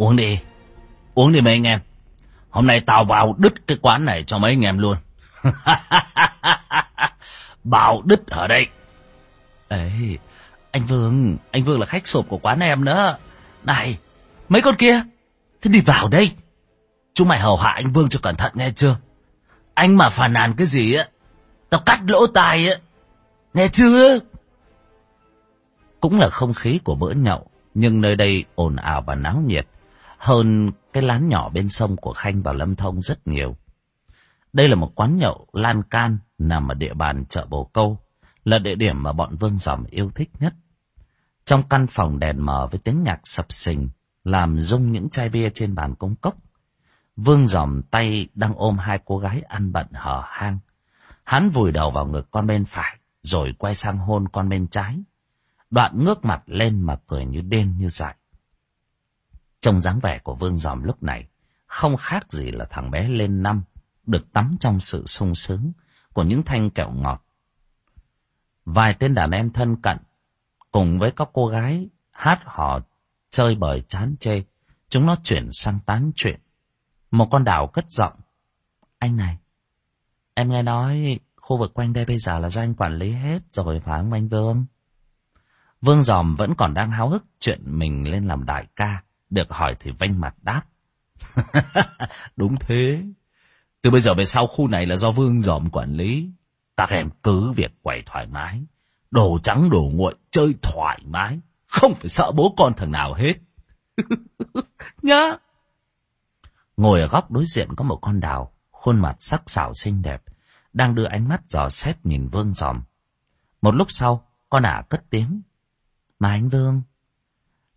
Uống đi. Uống đi mấy anh em. Hôm nay tao vào đứt cái quán này cho mấy anh em luôn. Bảo đứt ở đây. Ê, anh Vương, anh Vương là khách sộp của quán em nữa. Này, mấy con kia, thế đi vào đây. Chúng mày hầu hạ anh Vương cho cẩn thận nghe chưa? Anh mà phàn nàn cái gì á, tao cắt lỗ tai á. Nghe chưa? Cũng là không khí của bữa nhậu, nhưng nơi đây ồn ào và náo nhiệt hơn cái lán nhỏ bên sông của Khanh và Lâm Thông rất nhiều. Đây là một quán nhậu lan can nằm ở địa bàn chợ Bồ Câu, là địa điểm mà bọn Vương Dòm yêu thích nhất. Trong căn phòng đèn mờ với tiếng nhạc sập sình, làm rung những chai bia trên bàn công cốc. Vương Dòm tay đang ôm hai cô gái ăn bận hở hang. Hắn vùi đầu vào ngực con bên phải, rồi quay sang hôn con bên trái. Đoạn ngước mặt lên mà cười như đen như dại. Trong dáng vẻ của Vương Dòm lúc này, không khác gì là thằng bé lên năm, được tắm trong sự sung sướng của những thanh kẹo ngọt. Vài tên đàn em thân cận, cùng với các cô gái hát hò chơi bời chán chê, chúng nó chuyển sang tán chuyện. Một con đảo cất giọng. Anh này, em nghe nói khu vực quanh đây bây giờ là do anh quản lý hết rồi phải không anh Vương? Vương Giòm vẫn còn đang háo hức chuyện mình lên làm đại ca. Được hỏi thì vanh mặt đáp. Đúng thế. Từ bây giờ về sau khu này là do Vương Giòm quản lý. Các em cứ việc quẩy thoải mái. Đồ trắng đồ nguội chơi thoải mái. Không phải sợ bố con thằng nào hết. Nhá. Ngồi ở góc đối diện có một con đào. Khuôn mặt sắc sảo xinh đẹp. Đang đưa ánh mắt dò xét nhìn Vương Giòm. Một lúc sau, con ả cất tiếng. Mà anh Vương,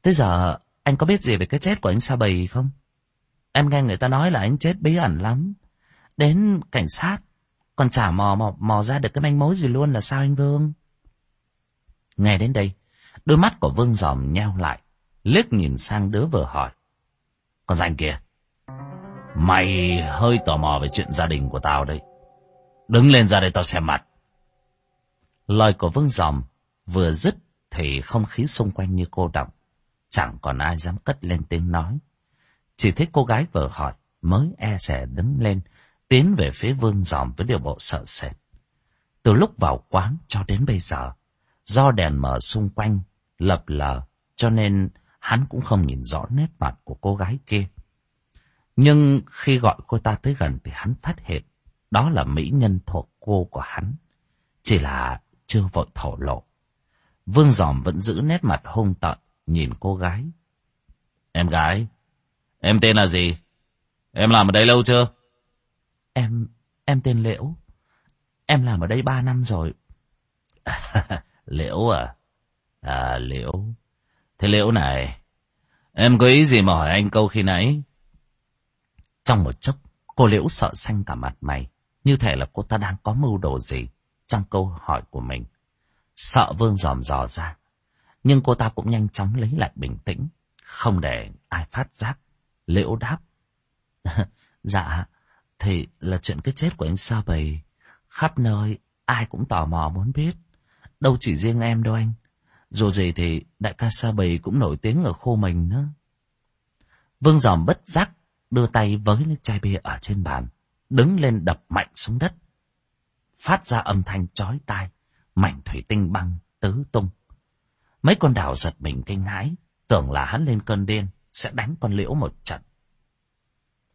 tới giờ anh có biết gì về cái chết của anh Sa Bầy không? Em nghe người ta nói là anh chết bí ẩn lắm. Đến cảnh sát, còn chả mò, mò, mò ra được cái manh mối gì luôn là sao anh Vương? Nghe đến đây, đôi mắt của Vương giòm nheo lại, liếc nhìn sang đứa vừa hỏi. Con danh kia, mày hơi tò mò về chuyện gia đình của tao đấy. Đứng lên ra đây tao xem mặt. Lời của Vương giòm vừa dứt thì không khí xung quanh như cô động. Chẳng còn ai dám cất lên tiếng nói. Chỉ thấy cô gái vừa hỏi mới e rẻ đứng lên, tiến về phía vương giòm với điều bộ sợ sệt. Từ lúc vào quán cho đến bây giờ, do đèn mở xung quanh, lập lờ, cho nên hắn cũng không nhìn rõ nét mặt của cô gái kia. Nhưng khi gọi cô ta tới gần thì hắn phát hiện đó là mỹ nhân thuộc cô của hắn. Chỉ là chưa vội thổ lộ. Vương giòm vẫn giữ nét mặt hung tợn, nhìn cô gái. Em gái, em tên là gì? Em làm ở đây lâu chưa? Em, em tên Liễu. Em làm ở đây ba năm rồi. Liễu à? À, Liễu. Thế Liễu này, em có ý gì mà hỏi anh câu khi nãy? Trong một chốc, cô Liễu sợ xanh cả mặt mày. Như thể là cô ta đang có mưu đồ gì trong câu hỏi của mình. Sợ vương dòm dò ra. Nhưng cô ta cũng nhanh chóng lấy lại bình tĩnh. Không để ai phát giác. Liễu đáp. dạ, thì là chuyện cái chết của anh Sa Bầy. Khắp nơi, ai cũng tò mò muốn biết. Đâu chỉ riêng em đâu anh. Dù gì thì đại ca Sa Bầy cũng nổi tiếng ở khu mình nữa. Vương giòm bất giác đưa tay với lấy chai bia ở trên bàn. Đứng lên đập mạnh xuống đất. Phát ra âm thanh chói tai mảnh thủy tinh băng tứ tung. Mấy con đào giật mình kinh hãi, tưởng là hắn lên cơn điên, sẽ đánh con liễu một trận.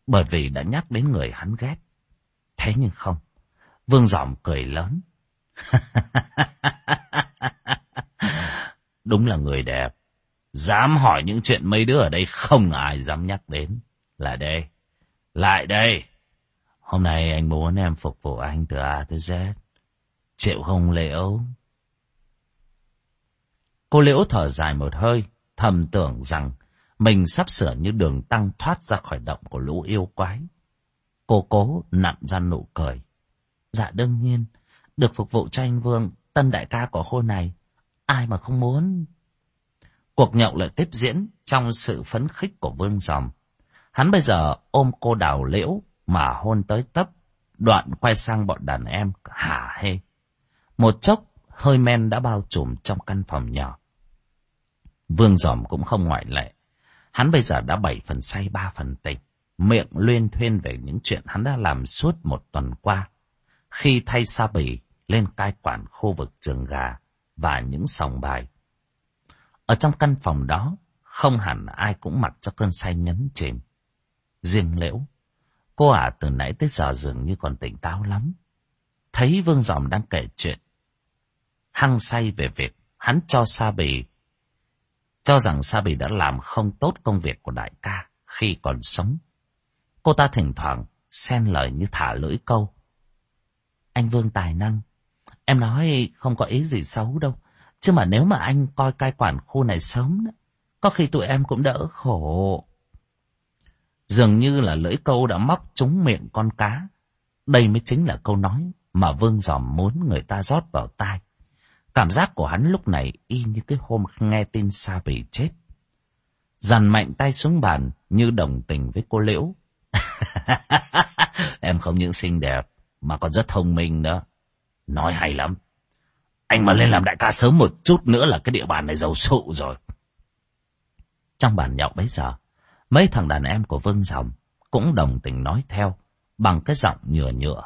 Bởi vì đã nhắc đến người hắn ghét. Thế nhưng không, vương giỏm cười lớn. Đúng là người đẹp. Dám hỏi những chuyện mấy đứa ở đây không ai dám nhắc đến. Lại đây. Lại đây. Hôm nay anh muốn em phục vụ anh từ A tới Z. Chịu không liễu? Cô liễu thở dài một hơi, thầm tưởng rằng mình sắp sửa như đường tăng thoát ra khỏi động của lũ yêu quái. Cô cố nặn ra nụ cười. Dạ đương nhiên, được phục vụ cho anh Vương, tân đại ca của khu này. Ai mà không muốn. Cuộc nhậu lại tiếp diễn trong sự phấn khích của Vương Dòng. Hắn bây giờ ôm cô đào liễu mà hôn tới tấp, đoạn quay sang bọn đàn em hả hê. Một chốc, hơi men đã bao trùm trong căn phòng nhỏ. Vương giòm cũng không ngoại lệ. Hắn bây giờ đã bảy phần say ba phần tỉnh, miệng luyên thuyên về những chuyện hắn đã làm suốt một tuần qua. Khi thay Sa Bì lên cai quản khu vực trường gà và những sòng bài. Ở trong căn phòng đó, không hẳn ai cũng mặc cho cơn say nhấn chìm. Riêng liễu, cô ả từ nãy tới giờ dường như còn tỉnh táo lắm. Thấy Vương Giòm đang kể chuyện. Hăng say về việc hắn cho Sa Bì cho rằng Sa Bì đã làm không tốt công việc của đại ca khi còn sống. Cô ta thỉnh thoảng xen lời như thả lưỡi câu. Anh Vương tài năng, em nói không có ý gì xấu đâu. Chứ mà nếu mà anh coi cai quản khu này sớm, có khi tụi em cũng đỡ khổ. Dường như là lưỡi câu đã móc trúng miệng con cá. Đây mới chính là câu nói mà Vương Giòm muốn người ta rót vào tai. Cảm giác của hắn lúc này y như cái hôm nghe tin Sa bị chết. Dằn mạnh tay xuống bàn như đồng tình với cô Liễu. em không những xinh đẹp mà còn rất thông minh nữa. Nói hay lắm. Anh mà lên làm đại ca sớm một chút nữa là cái địa bàn này giàu sụ rồi. Trong bàn nhậu bấy giờ, mấy thằng đàn em của Vương Dòng cũng đồng tình nói theo bằng cái giọng nhựa nhựa.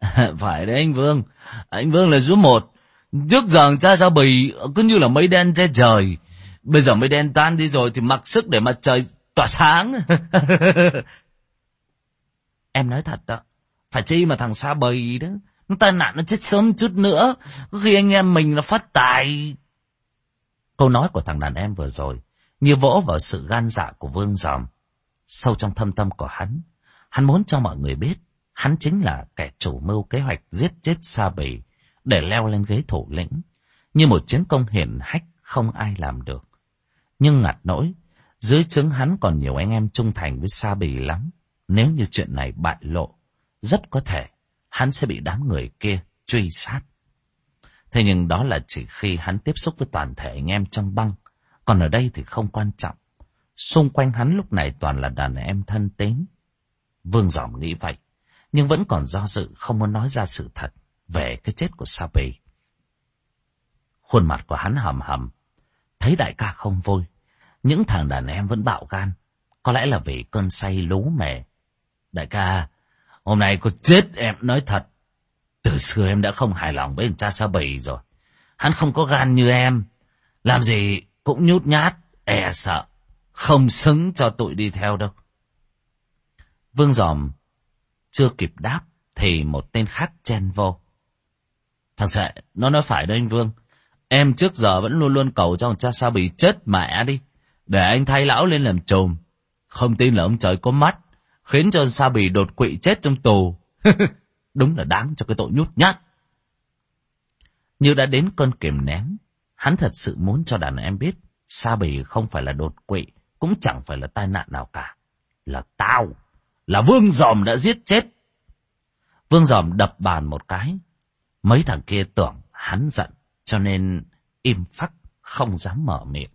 Phải đấy anh Vương, anh Vương là số một. Trước giờ cha sao bì cứ như là mây đen che trời. Bây giờ mây đen tan đi rồi thì mặc sức để mặt trời tỏa sáng. em nói thật đó. Phải chi mà thằng xa bầy đó. Nó tai nạn nó chết sớm chút nữa. Có khi anh em mình nó phát tài. Câu nói của thằng đàn em vừa rồi. Như vỗ vào sự gan dạ của Vương Giòm. Sâu trong thâm tâm của hắn. Hắn muốn cho mọi người biết. Hắn chính là kẻ chủ mưu kế hoạch giết chết Sa Bì để leo lên ghế thủ lĩnh. Như một chiến công hiển hách không ai làm được. Nhưng ngặt nỗi, dưới trướng hắn còn nhiều anh em trung thành với Sa Bì lắm. Nếu như chuyện này bại lộ, rất có thể hắn sẽ bị đám người kia truy sát. Thế nhưng đó là chỉ khi hắn tiếp xúc với toàn thể anh em trong băng, còn ở đây thì không quan trọng. Xung quanh hắn lúc này toàn là đàn em thân tín. Vương Giỏm nghĩ vậy, nhưng vẫn còn do dự không muốn nói ra sự thật về cái chết của Sapi. Khuôn mặt của hắn hầm hầm, thấy đại ca không vui. Những thằng đàn em vẫn bạo gan, có lẽ là vì cơn say lú mề. Đại ca, hôm nay có chết em nói thật. Từ xưa em đã không hài lòng với cha Sa Bì rồi. Hắn không có gan như em. Làm gì cũng nhút nhát, e sợ. Không xứng cho tụi đi theo đâu. Vương Giòm chưa kịp đáp thì một tên khác chen vô. Thằng Sệ, nó nói phải đó anh Vương. Em trước giờ vẫn luôn luôn cầu cho thằng cha Sa Bì chết mẹ đi. Để anh thay lão lên làm trùm. Không tin là ông trời có mắt. Khiến cho Sa Bì đột quỵ chết trong tù. Đúng là đáng cho cái tội nhút nhát. Như đã đến cơn kiềm nén. Hắn thật sự muốn cho đàn em biết. Sa Bì không phải là đột quỵ. Cũng chẳng phải là tai nạn nào cả. Là tao. Là Vương Giòm đã giết chết. Vương Giòm đập bàn một cái. Mấy thằng kia tưởng hắn giận. Cho nên im phắc không dám mở miệng.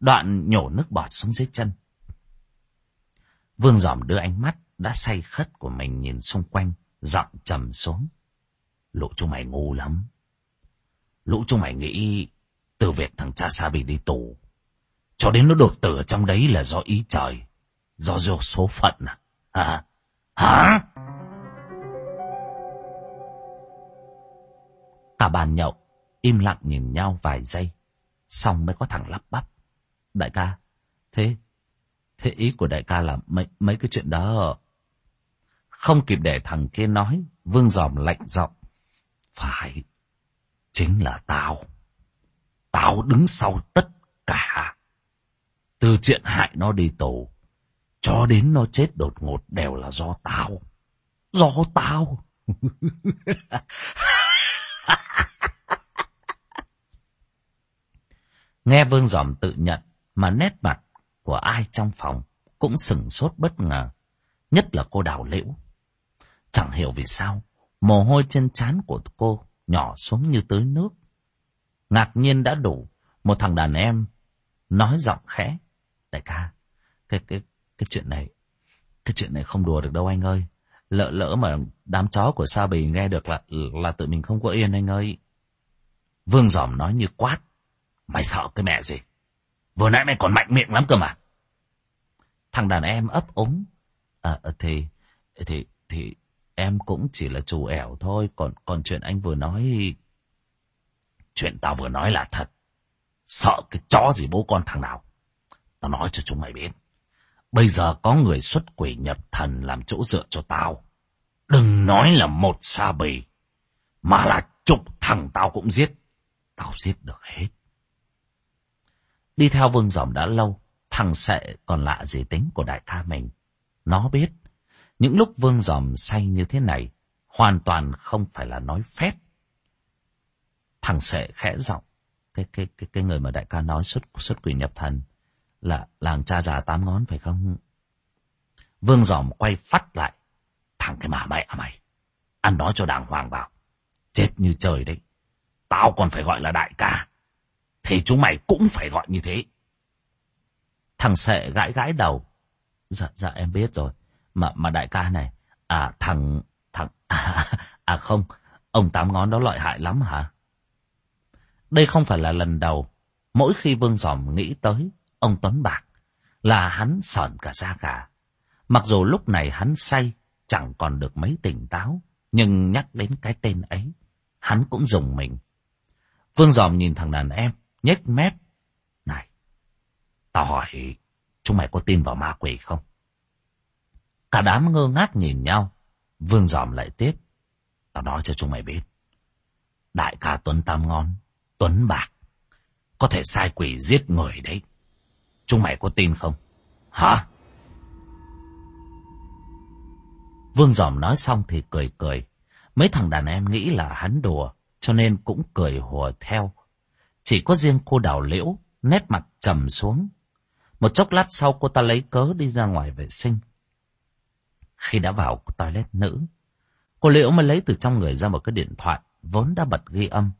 Đoạn nhổ nước bọt xuống dưới chân. Vương Giòm đưa ánh mắt đã say khất của mình nhìn xung quanh, giọng trầm xuống. Lũ chúng mày ngu lắm. Lũ chúng mày nghĩ từ việc thằng cha Sa bị đi tù, cho đến nó đột tử ở trong đấy là do ý trời, do do số phận à? Hả? Hả? Cả bàn nhậu, im lặng nhìn nhau vài giây, xong mới có thằng lắp bắp. Đại ca, thế, thế ý của đại ca là mấy, mấy cái chuyện đó... Không kịp để thằng kia nói, vương giòm lạnh giọng. Phải, chính là tao. Tao đứng sau tất cả. Từ chuyện hại nó đi tù, cho đến nó chết đột ngột đều là do tao. Do tao. Nghe Vương Giòm tự nhận mà nét mặt của ai trong phòng cũng sừng sốt bất ngờ. Nhất là cô đào liễu. Chẳng hiểu vì sao, mồ hôi trên trán của cô nhỏ xuống như tưới nước. Ngạc nhiên đã đủ, một thằng đàn em nói giọng khẽ. Đại ca, cái, cái, cái chuyện này, cái chuyện này không đùa được đâu anh ơi. Lỡ lỡ mà đám chó của Sa Bì nghe được là là tự mình không có yên anh ơi. Vương Giòm nói như quát. Mày sợ cái mẹ gì? Vừa nãy mày còn mạnh miệng lắm cơ mà. Thằng đàn em ấp úng. À, thì, thì, thì em cũng chỉ là chủ ẻo thôi. Còn, còn chuyện anh vừa nói... Chuyện tao vừa nói là thật. Sợ cái chó gì bố con thằng nào. Tao nói cho chúng mày biết. Bây giờ có người xuất quỷ nhập thần làm chỗ dựa cho tao. Đừng nói là một sa bì. Mà là chục thằng tao cũng giết. Tao giết được hết. Đi theo vương dòng đã lâu. Thằng sệ còn lạ gì tính của đại ca mình. Nó biết. Những lúc vương dòm say như thế này. Hoàn toàn không phải là nói phép. Thằng sệ khẽ giọng. Cái, cái, cái, cái người mà đại ca nói xuất, xuất quỷ nhập thần là làng cha già tám ngón phải không? Vương giòm quay phát lại. Thằng cái mà mẹ à mày. Ăn nói cho đàng hoàng vào. Chết như trời đấy. Tao còn phải gọi là đại ca. Thì chúng mày cũng phải gọi như thế. Thằng sệ gãi gãi đầu. Dạ, dạ em biết rồi. Mà, mà đại ca này. À thằng, thằng, à, à không. Ông tám ngón đó lợi hại lắm hả? Đây không phải là lần đầu. Mỗi khi Vương Giòm nghĩ tới ông Tuấn Bạc, là hắn sờn cả da gà. Mặc dù lúc này hắn say, chẳng còn được mấy tỉnh táo, nhưng nhắc đến cái tên ấy, hắn cũng dùng mình. Vương Dòm nhìn thằng đàn em, nhếch mép. Này, tao hỏi, chúng mày có tin vào ma quỷ không? Cả đám ngơ ngác nhìn nhau, Vương Dòm lại tiếp. Tao nói cho chúng mày biết. Đại ca Tuấn Tam Ngon, Tuấn Bạc, có thể sai quỷ giết người đấy. Chúng mày có tin không? Hả? Vương Giòm nói xong thì cười cười. Mấy thằng đàn em nghĩ là hắn đùa, cho nên cũng cười hùa theo. Chỉ có riêng cô đào liễu, nét mặt trầm xuống. Một chốc lát sau cô ta lấy cớ đi ra ngoài vệ sinh. Khi đã vào toilet nữ, cô liễu mới lấy từ trong người ra một cái điện thoại, vốn đã bật ghi âm.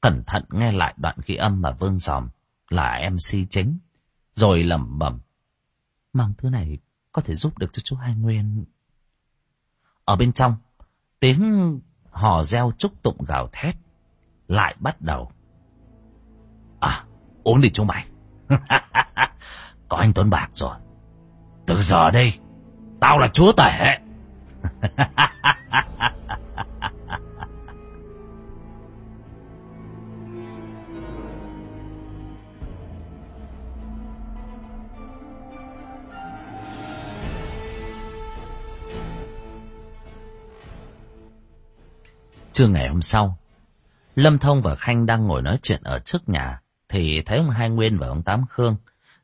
Cẩn thận nghe lại đoạn ghi âm mà Vương Giòm là MC chính rồi lẩm bẩm. Mong thứ này có thể giúp được cho chú Hai Nguyên. Ở bên trong, tiếng hò reo trúc tụng gào thét lại bắt đầu. À, uống đi chú mày. có anh Tuấn Bạc rồi. Từ giờ đây, tao là chúa tể. Trưa ngày hôm sau, Lâm Thông và Khanh đang ngồi nói chuyện ở trước nhà, thì thấy ông Hai Nguyên và ông Tám Khương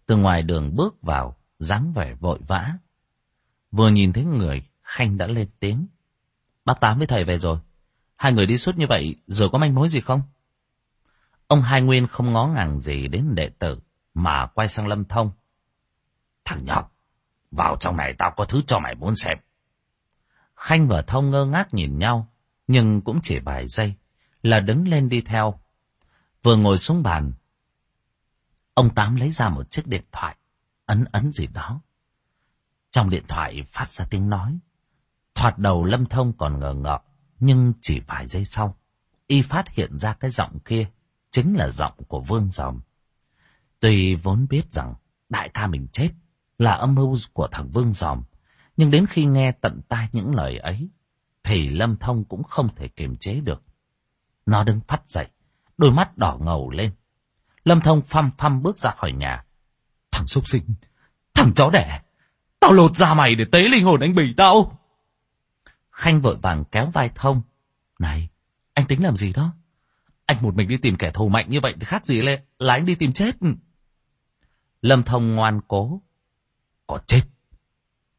từ ngoài đường bước vào, dáng vẻ vội vã. Vừa nhìn thấy người, Khanh đã lên tiếng. Bác Tám với thầy về rồi. Hai người đi suốt như vậy, rồi có manh mối gì không? Ông Hai Nguyên không ngó ngàng gì đến đệ tử, mà quay sang Lâm Thông. Thằng nhóc, vào trong này tao có thứ cho mày muốn xem. Khanh và Thông ngơ ngác nhìn nhau, nhưng cũng chỉ vài giây là đứng lên đi theo. Vừa ngồi xuống bàn, ông Tám lấy ra một chiếc điện thoại, ấn ấn gì đó. Trong điện thoại phát ra tiếng nói. Thoạt đầu Lâm Thông còn ngờ ngợ, nhưng chỉ vài giây sau, y phát hiện ra cái giọng kia chính là giọng của Vương Dòm. Tuy vốn biết rằng đại ca mình chết là âm mưu của thằng Vương Dòm, nhưng đến khi nghe tận tai những lời ấy, thì Lâm Thông cũng không thể kiềm chế được. Nó đứng phát dậy, đôi mắt đỏ ngầu lên. Lâm Thông phăm phăm bước ra khỏi nhà. Thằng súc sinh, thằng chó đẻ, tao lột ra mày để tế linh hồn anh Bỉ tao. Khanh vội vàng kéo vai Thông. Này, anh tính làm gì đó? Anh một mình đi tìm kẻ thù mạnh như vậy thì khác gì lên là anh đi tìm chết. Lâm Thông ngoan cố. Có chết,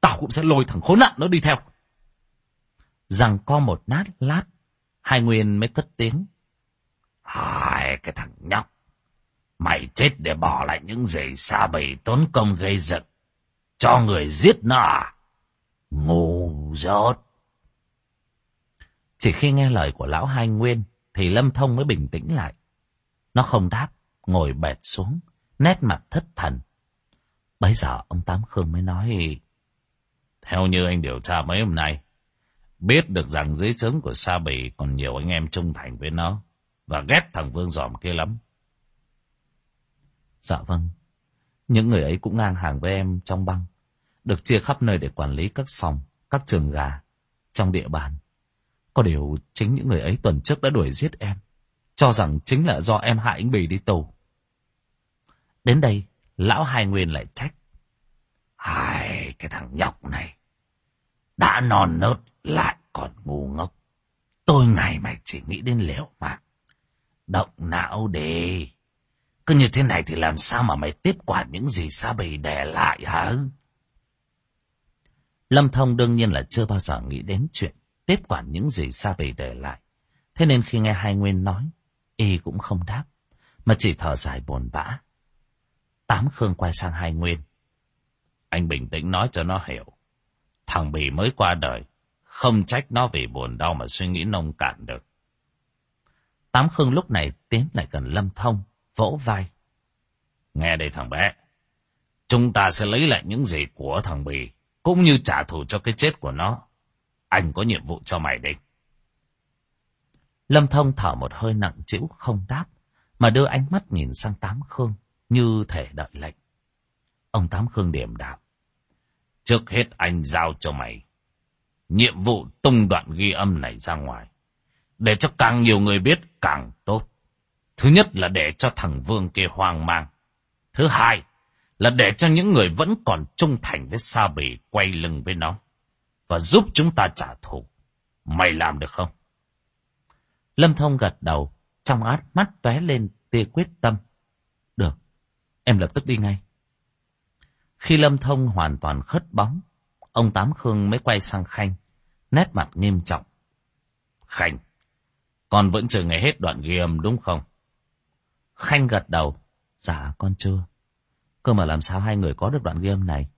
tao cũng sẽ lôi thằng khốn nạn nó đi theo rằng co một nát lát, hai nguyên mới cất tiếng. Hai cái thằng nhóc, mày chết để bỏ lại những giày xa bầy tốn công gây giật, cho người giết nó à? Ngu dốt. Chỉ khi nghe lời của lão hai nguyên, thì Lâm Thông mới bình tĩnh lại. Nó không đáp, ngồi bệt xuống, nét mặt thất thần. Bây giờ ông Tám Khương mới nói, Theo như anh điều tra mấy hôm nay, Biết được rằng dưới trướng của Sa Bì còn nhiều anh em trung thành với nó. Và ghét thằng Vương Giòm kia lắm. Dạ vâng. Những người ấy cũng ngang hàng với em trong băng. được chia khắp nơi để quản lý các sòng, các trường gà trong địa bàn. Có điều chính những người ấy tuần trước đã đuổi giết em, cho rằng chính là do em hại anh Bì đi tù. Đến đây, lão hai nguyên lại trách. Hai, cái thằng nhóc này, đã non nớt lại còn ngu ngốc. Tôi ngày mày chỉ nghĩ đến liều mạng. Động não đi. Cứ như thế này thì làm sao mà mày tiếp quản những gì Sa Bì để lại hả? Lâm Thông đương nhiên là chưa bao giờ nghĩ đến chuyện tiếp quản những gì Sa Bì để lại. Thế nên khi nghe Hai Nguyên nói, y cũng không đáp, mà chỉ thở dài buồn bã. Tám Khương quay sang Hai Nguyên. Anh bình tĩnh nói cho nó hiểu. Thằng Bì mới qua đời, không trách nó vì buồn đau mà suy nghĩ nông cạn được. Tám Khương lúc này tiến lại gần Lâm Thông, vỗ vai. Nghe đây thằng bé, chúng ta sẽ lấy lại những gì của thằng Bì, cũng như trả thù cho cái chết của nó. Anh có nhiệm vụ cho mày đây. Lâm Thông thở một hơi nặng trĩu không đáp, mà đưa ánh mắt nhìn sang Tám Khương như thể đợi lệnh. Ông Tám Khương điểm đạo. Trước hết anh giao cho mày. Nhiệm vụ tung đoạn ghi âm này ra ngoài. Để cho càng nhiều người biết càng tốt. Thứ nhất là để cho thằng Vương kia hoang mang. Thứ hai là để cho những người vẫn còn trung thành với Sa Bì quay lưng với nó. Và giúp chúng ta trả thù. Mày làm được không? Lâm Thông gật đầu, trong át mắt tóe lên tia quyết tâm. Được, em lập tức đi ngay. Khi Lâm Thông hoàn toàn khất bóng, ông Tám Khương mới quay sang Khanh, nét mặt nghiêm trọng. Khanh, con vẫn chưa nghe hết đoạn ghi âm đúng không? Khanh gật đầu. Dạ, con chưa. Cơ mà làm sao hai người có được đoạn ghi âm này?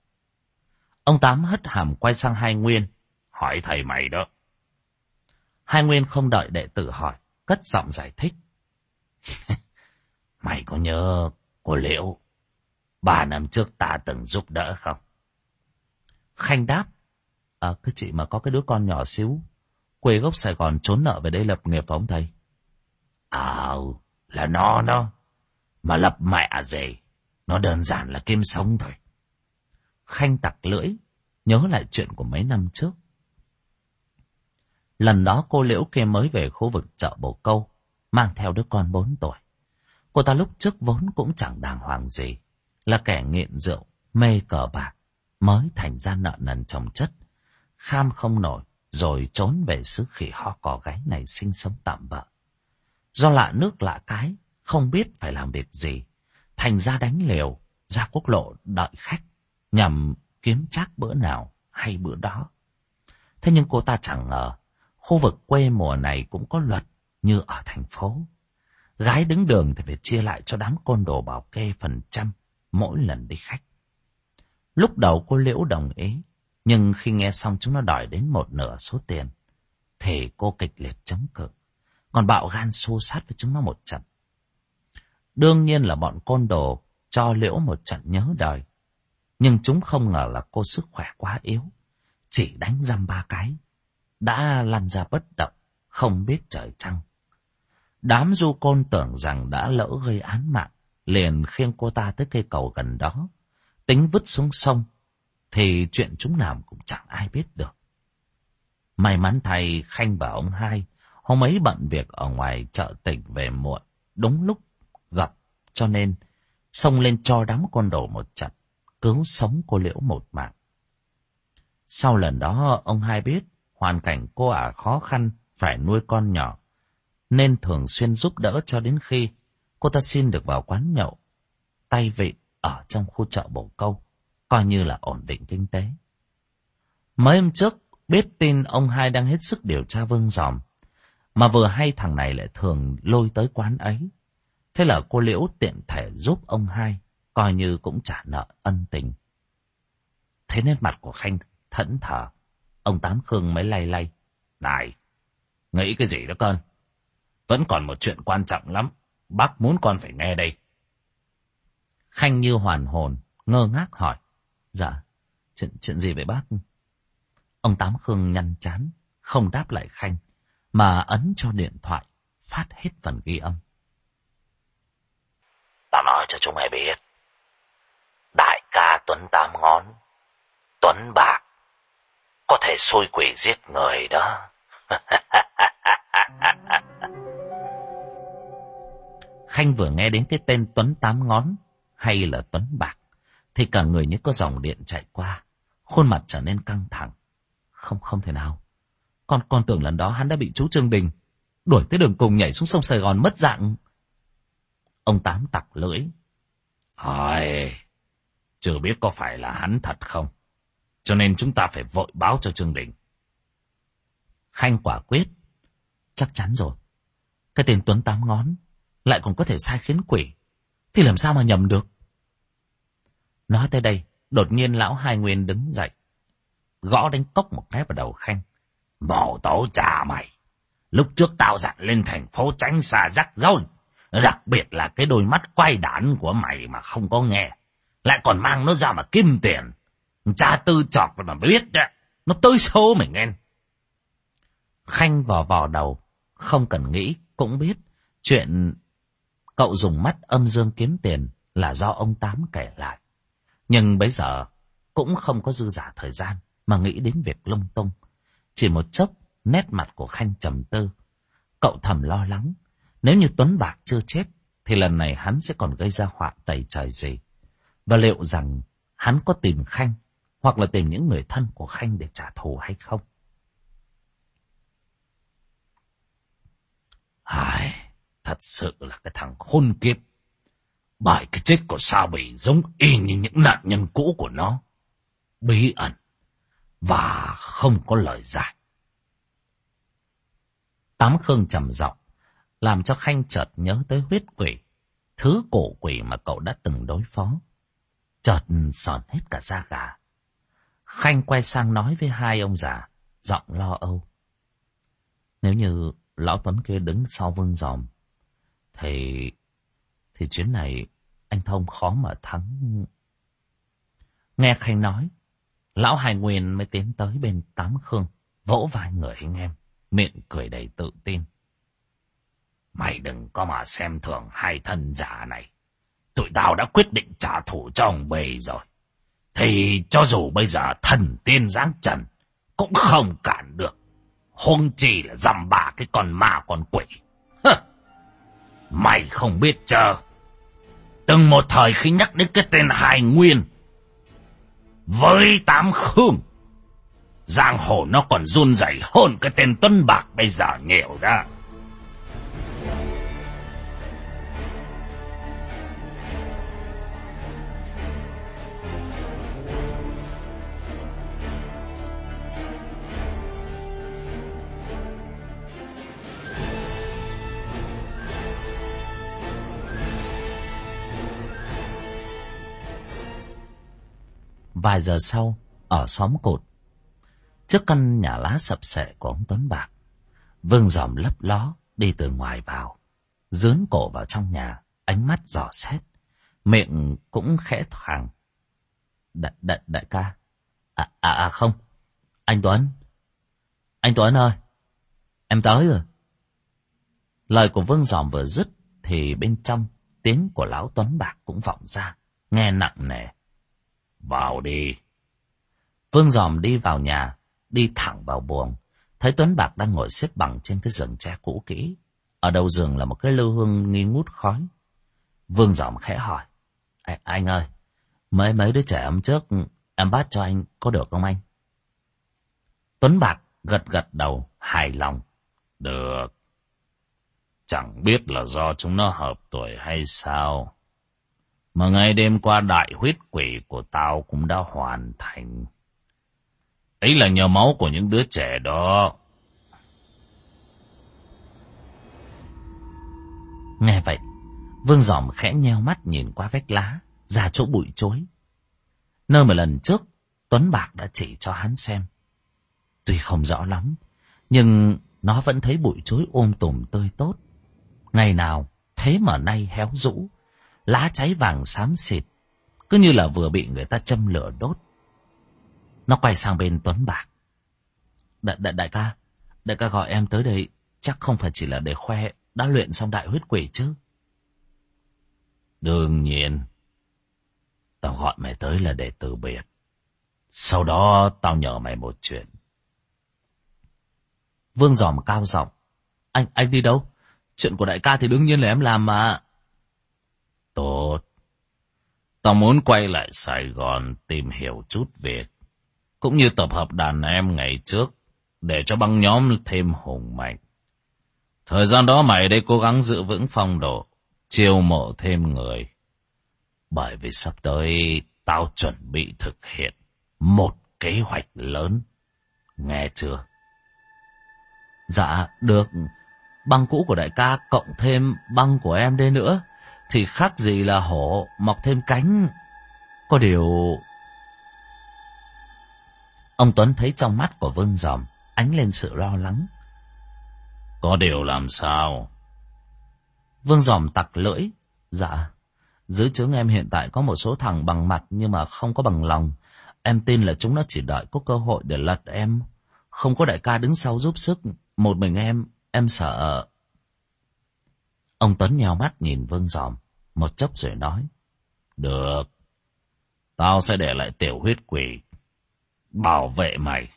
Ông Tám hất hàm quay sang hai Nguyên. Hỏi thầy mày đó. Hai Nguyên không đợi đệ tử hỏi, cất giọng giải thích. mày có nhớ cô Liễu ba năm trước ta từng giúp đỡ không? Khanh đáp. À, cái chị mà có cái đứa con nhỏ xíu, quê gốc Sài Gòn trốn nợ về đây lập nghiệp phải không thầy? Ờ, là nó đó. Mà lập mẹ gì, nó đơn giản là kim sống thôi. Khanh tặc lưỡi, nhớ lại chuyện của mấy năm trước. Lần đó cô Liễu kia mới về khu vực chợ Bồ Câu, mang theo đứa con bốn tuổi. Cô ta lúc trước vốn cũng chẳng đàng hoàng gì, là kẻ nghiện rượu, mê cờ bạc, mới thành ra nợ nần chồng chất. Kham không nổi, rồi trốn về xứ khỉ ho cò gái này sinh sống tạm bợ. Do lạ nước lạ cái, không biết phải làm việc gì, thành ra đánh liều, ra quốc lộ đợi khách, nhằm kiếm chắc bữa nào hay bữa đó. Thế nhưng cô ta chẳng ngờ, khu vực quê mùa này cũng có luật như ở thành phố. Gái đứng đường thì phải chia lại cho đám côn đồ bảo kê phần trăm mỗi lần đi khách. Lúc đầu cô Liễu đồng ý, nhưng khi nghe xong chúng nó đòi đến một nửa số tiền, thì cô kịch liệt chống cự, còn bạo gan xô sát với chúng nó một trận. Đương nhiên là bọn côn đồ cho Liễu một trận nhớ đời, nhưng chúng không ngờ là cô sức khỏe quá yếu, chỉ đánh răm ba cái, đã lăn ra bất động, không biết trời trăng. Đám du côn tưởng rằng đã lỡ gây án mạng, liền khiêng cô ta tới cây cầu gần đó, tính vứt xuống sông, thì chuyện chúng làm cũng chẳng ai biết được. May mắn thay Khanh và ông hai, hôm ấy bận việc ở ngoài chợ tỉnh về muộn, đúng lúc gặp, cho nên xông lên cho đám con đồ một chặt, cứu sống cô Liễu một mạng. Sau lần đó, ông hai biết hoàn cảnh cô ả khó khăn, phải nuôi con nhỏ, nên thường xuyên giúp đỡ cho đến khi cô ta xin được vào quán nhậu, tay vịn ở trong khu chợ bổ câu, coi như là ổn định kinh tế. Mấy hôm trước, biết tin ông hai đang hết sức điều tra vương giòm, mà vừa hay thằng này lại thường lôi tới quán ấy. Thế là cô Liễu tiện thể giúp ông hai, coi như cũng trả nợ ân tình. Thế nên mặt của Khanh thẫn thờ, ông Tám Khương mới lay lay. Này, nghĩ cái gì đó con? Vẫn còn một chuyện quan trọng lắm. Bác muốn con phải nghe đây. Khanh như hoàn hồn, ngơ ngác hỏi. Dạ, chuyện, chuyện gì vậy bác? Ông Tám Khương nhăn chán, không đáp lại Khanh, mà ấn cho điện thoại, phát hết phần ghi âm. Tao nói cho chúng mày biết, đại ca Tuấn Tam Ngón Tuấn Bạc có thể xôi quỷ giết người đó. Khanh vừa nghe đến cái tên Tuấn Tám Ngón hay là Tuấn Bạc thì cả người như có dòng điện chạy qua, khuôn mặt trở nên căng thẳng. Không, không thể nào. Con con tưởng lần đó hắn đã bị chú Trương Đình đuổi tới đường cùng nhảy xuống sông Sài Gòn mất dạng. Ông Tám tặc lưỡi. Hỏi, chưa biết có phải là hắn thật không? Cho nên chúng ta phải vội báo cho Trương Đình. Khanh quả quyết. Chắc chắn rồi. Cái tên Tuấn Tám Ngón lại còn có thể sai khiến quỷ. Thì làm sao mà nhầm được? Nói tới đây, đột nhiên lão Hai Nguyên đứng dậy. Gõ đánh cốc một cái vào đầu Khanh. Mổ tấu trả mày. Lúc trước tao dặn lên thành phố tránh xa rắc rối. Đặc biệt là cái đôi mắt quay đản của mày mà không có nghe. Lại còn mang nó ra mà kim tiền. Cha tư chọc mà biết đó. Nó tới số mày nghe. Khanh vò vò đầu. Không cần nghĩ cũng biết. Chuyện cậu dùng mắt âm dương kiếm tiền là do ông Tám kể lại. Nhưng bây giờ cũng không có dư giả thời gian mà nghĩ đến việc lung tung. Chỉ một chốc, nét mặt của Khanh trầm tư. Cậu thầm lo lắng. Nếu như Tuấn Bạc chưa chết, thì lần này hắn sẽ còn gây ra họa tẩy trời gì. Và liệu rằng hắn có tìm Khanh hoặc là tìm những người thân của Khanh để trả thù hay không? Ai, thật sự là cái thằng khôn kiếp. Bởi cái chết của Sao Bỉ giống y như những nạn nhân cũ của nó. Bí ẩn. Và không có lời giải. Tám Khương trầm giọng làm cho Khanh chợt nhớ tới huyết quỷ, thứ cổ quỷ mà cậu đã từng đối phó. Chợt sòn hết cả da gà. Khanh quay sang nói với hai ông già, giọng lo âu. Nếu như lão Tuấn kia đứng sau vương giòm, thì... thì chuyến này anh Thông khó mà thắng. Nghe Khanh nói, lão Hải Nguyên mới tiến tới bên Tám Khương, vỗ vai người anh em, miệng cười đầy tự tin. Mày đừng có mà xem thường hai thân giả này. Tụi tao đã quyết định trả thù cho ông bề rồi. Thì cho dù bây giờ thần tiên giáng trần, cũng không cản được. Hôn chi là dằm bà cái con ma con quỷ. Mày không biết chờ. Từng một thời khi nhắc đến cái tên Hải Nguyên, với tám khương, giang hồ nó còn run rẩy hơn cái tên Tuân Bạc bây giờ nhiều ra. Vài giờ sau, ở xóm cột, trước căn nhà lá sập sệ của ông Tuấn Bạc, Vương dòm lấp ló đi từ ngoài vào, dướn cổ vào trong nhà, ánh mắt dò xét, miệng cũng khẽ thoảng. Đại, đại, đại ca, à, à, à không, anh Tuấn, anh Tuấn ơi, em tới rồi. Lời của Vương dòm vừa dứt thì bên trong tiếng của lão Tuấn Bạc cũng vọng ra, nghe nặng nề. Vào đi. Vương dòm đi vào nhà, đi thẳng vào buồng. Thấy Tuấn Bạc đang ngồi xếp bằng trên cái giường tre cũ kỹ. Ở đầu giường là một cái lưu hương nghi ngút khói. Vương dòm khẽ hỏi. Anh ơi, mấy mấy đứa trẻ hôm trước em bắt cho anh có được không anh? Tuấn Bạc gật gật đầu, hài lòng. Được. Chẳng biết là do chúng nó hợp tuổi hay sao. Mà ngày đêm qua đại huyết quỷ của tao cũng đã hoàn thành. Ấy là nhờ máu của những đứa trẻ đó. Nghe vậy, Vương Giòm khẽ nheo mắt nhìn qua vách lá, ra chỗ bụi chối. Nơi mà lần trước, Tuấn Bạc đã chỉ cho hắn xem. Tuy không rõ lắm, nhưng nó vẫn thấy bụi chối ôm tùm tươi tốt. Ngày nào, thế mà nay héo rũ, lá cháy vàng xám xịt, cứ như là vừa bị người ta châm lửa đốt. Nó quay sang bên Tuấn Bạc. Đại, đại, đại ca, đại ca gọi em tới đây chắc không phải chỉ là để khoe đã luyện xong đại huyết quỷ chứ. Đương nhiên, tao gọi mày tới là để từ biệt. Sau đó tao nhờ mày một chuyện. Vương giòm cao giọng. Anh, anh đi đâu? Chuyện của đại ca thì đương nhiên là em làm mà. Tốt. Tao muốn quay lại Sài Gòn tìm hiểu chút việc. Cũng như tập hợp đàn em ngày trước. Để cho băng nhóm thêm hùng mạnh. Thời gian đó mày đây cố gắng giữ vững phong độ. Chiêu mộ thêm người. Bởi vì sắp tới tao chuẩn bị thực hiện một kế hoạch lớn. Nghe chưa? Dạ, được. Băng cũ của đại ca cộng thêm băng của em đây nữa. Thì khác gì là hổ mọc thêm cánh. Có điều... Ông Tuấn thấy trong mắt của Vương Dòm ánh lên sự lo lắng. Có điều làm sao? Vương Dòm tặc lưỡi. Dạ, dưới trướng em hiện tại có một số thằng bằng mặt nhưng mà không có bằng lòng. Em tin là chúng nó chỉ đợi có cơ hội để lật em. Không có đại ca đứng sau giúp sức. Một mình em, em sợ. Ông Tuấn nheo mắt nhìn Vương Giòm, một chốc rồi nói. Được, tao sẽ để lại tiểu huyết quỷ, bảo vệ mày,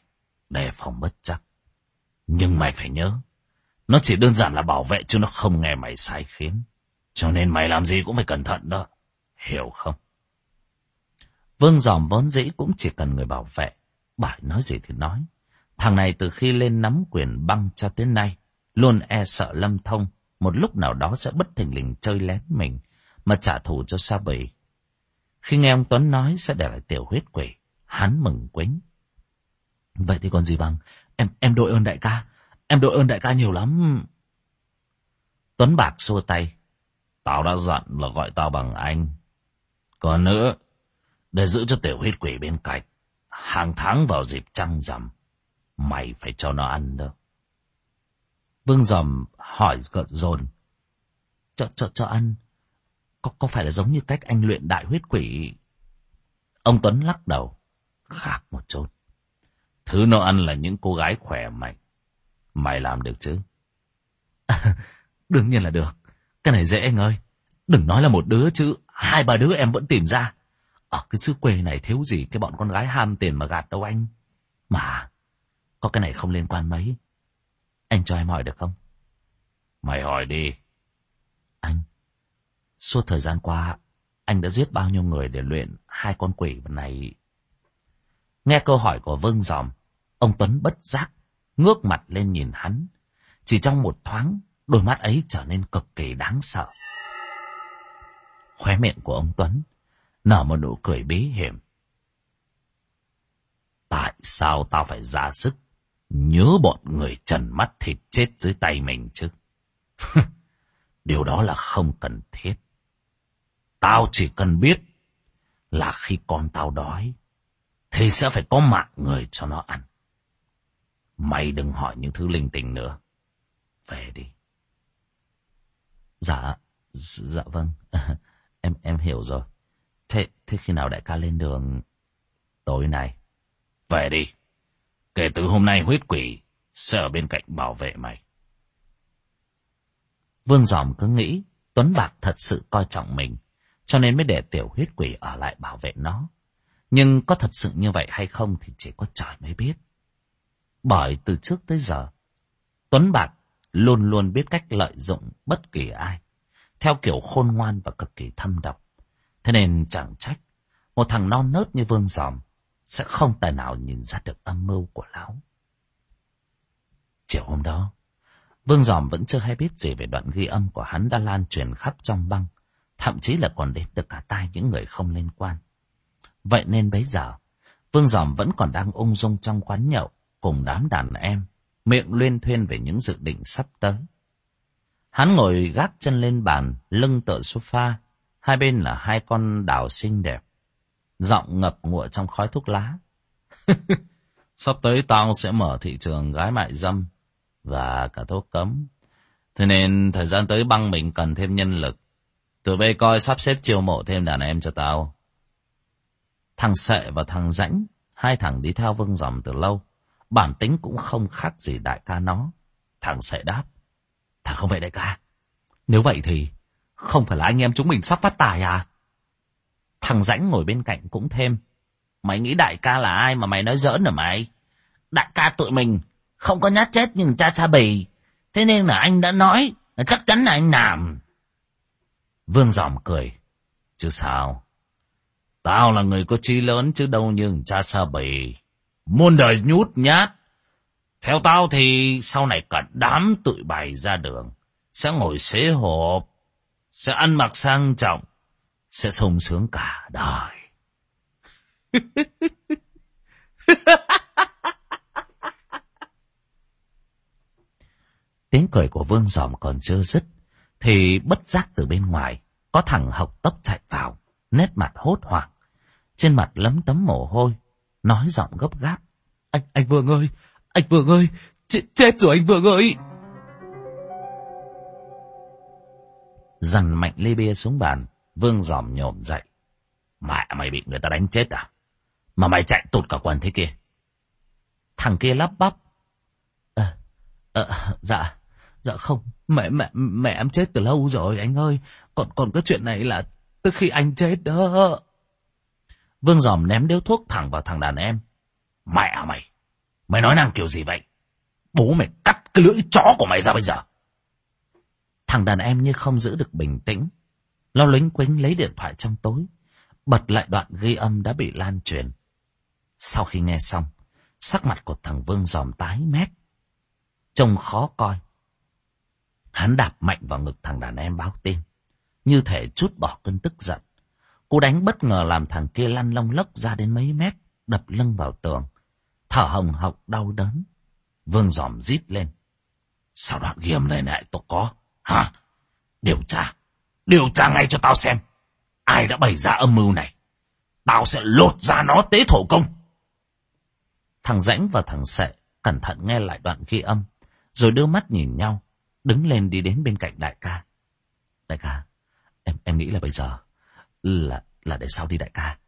đề phòng bất chắc. Nhưng mày phải nhớ, nó chỉ đơn giản là bảo vệ chứ nó không nghe mày sai khiến. Cho nên mày làm gì cũng phải cẩn thận đó, hiểu không? Vương Giòm vốn dĩ cũng chỉ cần người bảo vệ, bảo nói gì thì nói. Thằng này từ khi lên nắm quyền băng cho tới nay, luôn e sợ Lâm Thông một lúc nào đó sẽ bất thình lình chơi lén mình mà trả thù cho Sa Bì. Khi nghe ông Tuấn nói sẽ để lại tiểu huyết quỷ, hắn mừng quính. Vậy thì còn gì bằng, em em đội ơn đại ca, em đội ơn đại ca nhiều lắm. Tuấn Bạc xua tay, tao đã dặn là gọi tao bằng anh. Còn nữa, để giữ cho tiểu huyết quỷ bên cạnh, hàng tháng vào dịp trăng rằm, Mày phải cho nó ăn đâu. Vương Dòm hỏi gợn dồn. Cho, cho, cho ăn. Có, có phải là giống như cách anh luyện đại huyết quỷ? Ông Tuấn lắc đầu. Khác một chút. Thứ nó ăn là những cô gái khỏe mạnh. Mày làm được chứ? À, đương nhiên là được. Cái này dễ anh ơi. Đừng nói là một đứa chứ. Hai ba đứa em vẫn tìm ra. Ở cái xứ quê này thiếu gì cái bọn con gái ham tiền mà gạt đâu anh. Mà có cái này không liên quan mấy. Anh cho em hỏi được không? Mày hỏi đi. Anh, suốt thời gian qua, anh đã giết bao nhiêu người để luyện hai con quỷ này? Nghe câu hỏi của Vương Giòm, ông Tuấn bất giác, ngước mặt lên nhìn hắn. Chỉ trong một thoáng, đôi mắt ấy trở nên cực kỳ đáng sợ. Khóe miệng của ông Tuấn nở một nụ cười bí hiểm. Tại sao tao phải ra sức Nhớ bọn người trần mắt thịt chết dưới tay mình chứ. Điều đó là không cần thiết. Tao chỉ cần biết là khi con tao đói, thì sẽ phải có mạng người cho nó ăn. Mày đừng hỏi những thứ linh tinh nữa. Về đi. Dạ, dạ, dạ vâng. em em hiểu rồi. Thế, thế khi nào đại ca lên đường? Tối nay. Về đi. Kể từ hôm nay huyết quỷ sẽ ở bên cạnh bảo vệ mày. Vương Giòm cứ nghĩ Tuấn Bạc thật sự coi trọng mình, cho nên mới để tiểu huyết quỷ ở lại bảo vệ nó. Nhưng có thật sự như vậy hay không thì chỉ có trời mới biết. Bởi từ trước tới giờ, Tuấn Bạc luôn luôn biết cách lợi dụng bất kỳ ai, theo kiểu khôn ngoan và cực kỳ thâm độc. Thế nên chẳng trách, một thằng non nớt như Vương Giòm sẽ không tài nào nhìn ra được âm mưu của lão. Chiều hôm đó, Vương Giòm vẫn chưa hay biết gì về đoạn ghi âm của hắn đã lan truyền khắp trong băng, thậm chí là còn đến được cả tai những người không liên quan. Vậy nên bấy giờ, Vương Giòm vẫn còn đang ung dung trong quán nhậu cùng đám đàn em, miệng luyên thuyên về những dự định sắp tới. Hắn ngồi gác chân lên bàn, lưng tựa sofa, hai bên là hai con đào xinh đẹp giọng ngập ngụa trong khói thuốc lá. Sắp tới tao sẽ mở thị trường gái mại dâm và cả thuốc cấm. Thế nên thời gian tới băng mình cần thêm nhân lực. Tụi bay coi sắp xếp chiêu mộ thêm đàn em cho tao. Thằng Sệ và thằng Rãnh, hai thằng đi theo Vương Dòng từ lâu. Bản tính cũng không khác gì đại ca nó. Thằng Sệ đáp. Thằng không vậy đại ca. Nếu vậy thì không phải là anh em chúng mình sắp phát tài à? Thằng rãnh ngồi bên cạnh cũng thêm. Mày nghĩ đại ca là ai mà mày nói giỡn hả mày? Đại ca tụi mình, không có nhát chết nhưng cha cha bì. Thế nên là anh đã nói là chắc chắn là anh làm. Vương giòm cười. Chứ sao? Tao là người có trí lớn chứ đâu như cha cha bì. Muôn đời nhút nhát. Theo tao thì sau này cả đám tụi bày ra đường. Sẽ ngồi xế hộp. Sẽ ăn mặc sang trọng. Sẽ sung sướng cả đời. Tiếng cười của Vương Giòm còn chưa dứt, thì bất giác từ bên ngoài, có thằng học tốc chạy vào, nét mặt hốt hoảng, trên mặt lấm tấm mồ hôi, nói giọng gấp gáp. Anh, anh Vương ơi, anh Vương ơi, chết, chết rồi anh Vương ơi. Dằn mạnh ly bia xuống bàn, Vương Giòm nhổm dậy. Mẹ mày bị người ta đánh chết à? Mà mày chạy tụt cả quần thế kia. Thằng kia lắp bắp. À, à, dạ, dạ không, mẹ mẹ mẹ em chết từ lâu rồi anh ơi. Còn còn cái chuyện này là từ khi anh chết đó. Vương giòm ném điếu thuốc thẳng vào thằng đàn em. Mẹ mày, mày nói năng kiểu gì vậy? Bố mày cắt cái lưỡi chó của mày ra bây giờ. Thằng đàn em như không giữ được bình tĩnh. Lo lính quính lấy điện thoại trong tối. Bật lại đoạn ghi âm đã bị lan truyền. Sau khi nghe xong, sắc mặt của thằng Vương giòm tái mét. Trông khó coi. Hắn đạp mạnh vào ngực thằng đàn em báo tin. Như thể chút bỏ cơn tức giận. Cú đánh bất ngờ làm thằng kia lăn lông lốc ra đến mấy mét, đập lưng vào tường. Thở hồng hộc đau đớn. Vương giòm rít lên. Sao đoạn ghi âm này lại tôi có? Hả? Điều tra. Điều tra ngay cho tao xem. Ai đã bày ra âm mưu này? Tao sẽ lột ra nó tế thổ công. Thằng Rãnh và thằng Sệ cẩn thận nghe lại đoạn ghi âm, rồi đưa mắt nhìn nhau, đứng lên đi đến bên cạnh đại ca. Đại ca, em em nghĩ là bây giờ là là để sau đi đại ca.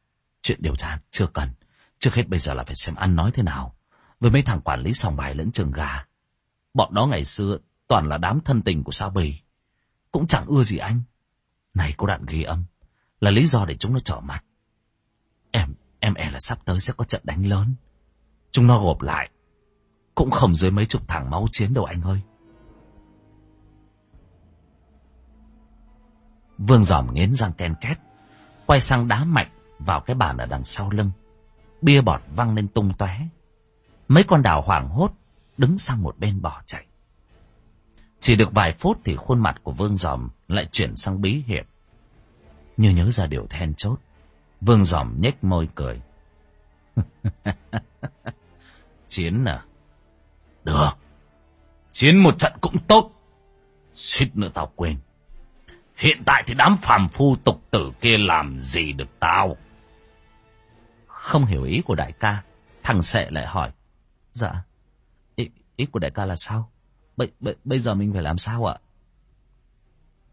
Chuyện điều tra chưa cần, trước hết bây giờ là phải xem ăn nói thế nào. Với mấy thằng quản lý sòng bài lẫn trường gà. Bọn đó ngày xưa toàn là đám thân tình của sao bì. Cũng chẳng ưa gì anh. Này có đoạn ghi âm, là lý do để chúng nó trở mặt. Em, em e là sắp tới sẽ có trận đánh lớn. Chúng nó gộp lại. Cũng không dưới mấy chục thằng máu chiến đâu anh ơi. Vương giòm nghiến răng ken két. Quay sang đá mạnh vào cái bàn ở đằng sau lưng. Bia bọt văng lên tung tóe. Mấy con đào hoảng hốt đứng sang một bên bỏ chạy. Chỉ được vài phút thì khuôn mặt của Vương Giòm lại chuyển sang bí hiểm. Như nhớ ra điều then chốt. Vương dòm nhếch môi cười. Chiến à? Được. Chiến một trận cũng tốt. Suýt nữa tao quên. Hiện tại thì đám phàm phu tục tử kia làm gì được tao? Không hiểu ý của đại ca. Thằng Sệ lại hỏi. Dạ. Ý, ý của đại ca là sao? Bây, bây, bây giờ mình phải làm sao ạ?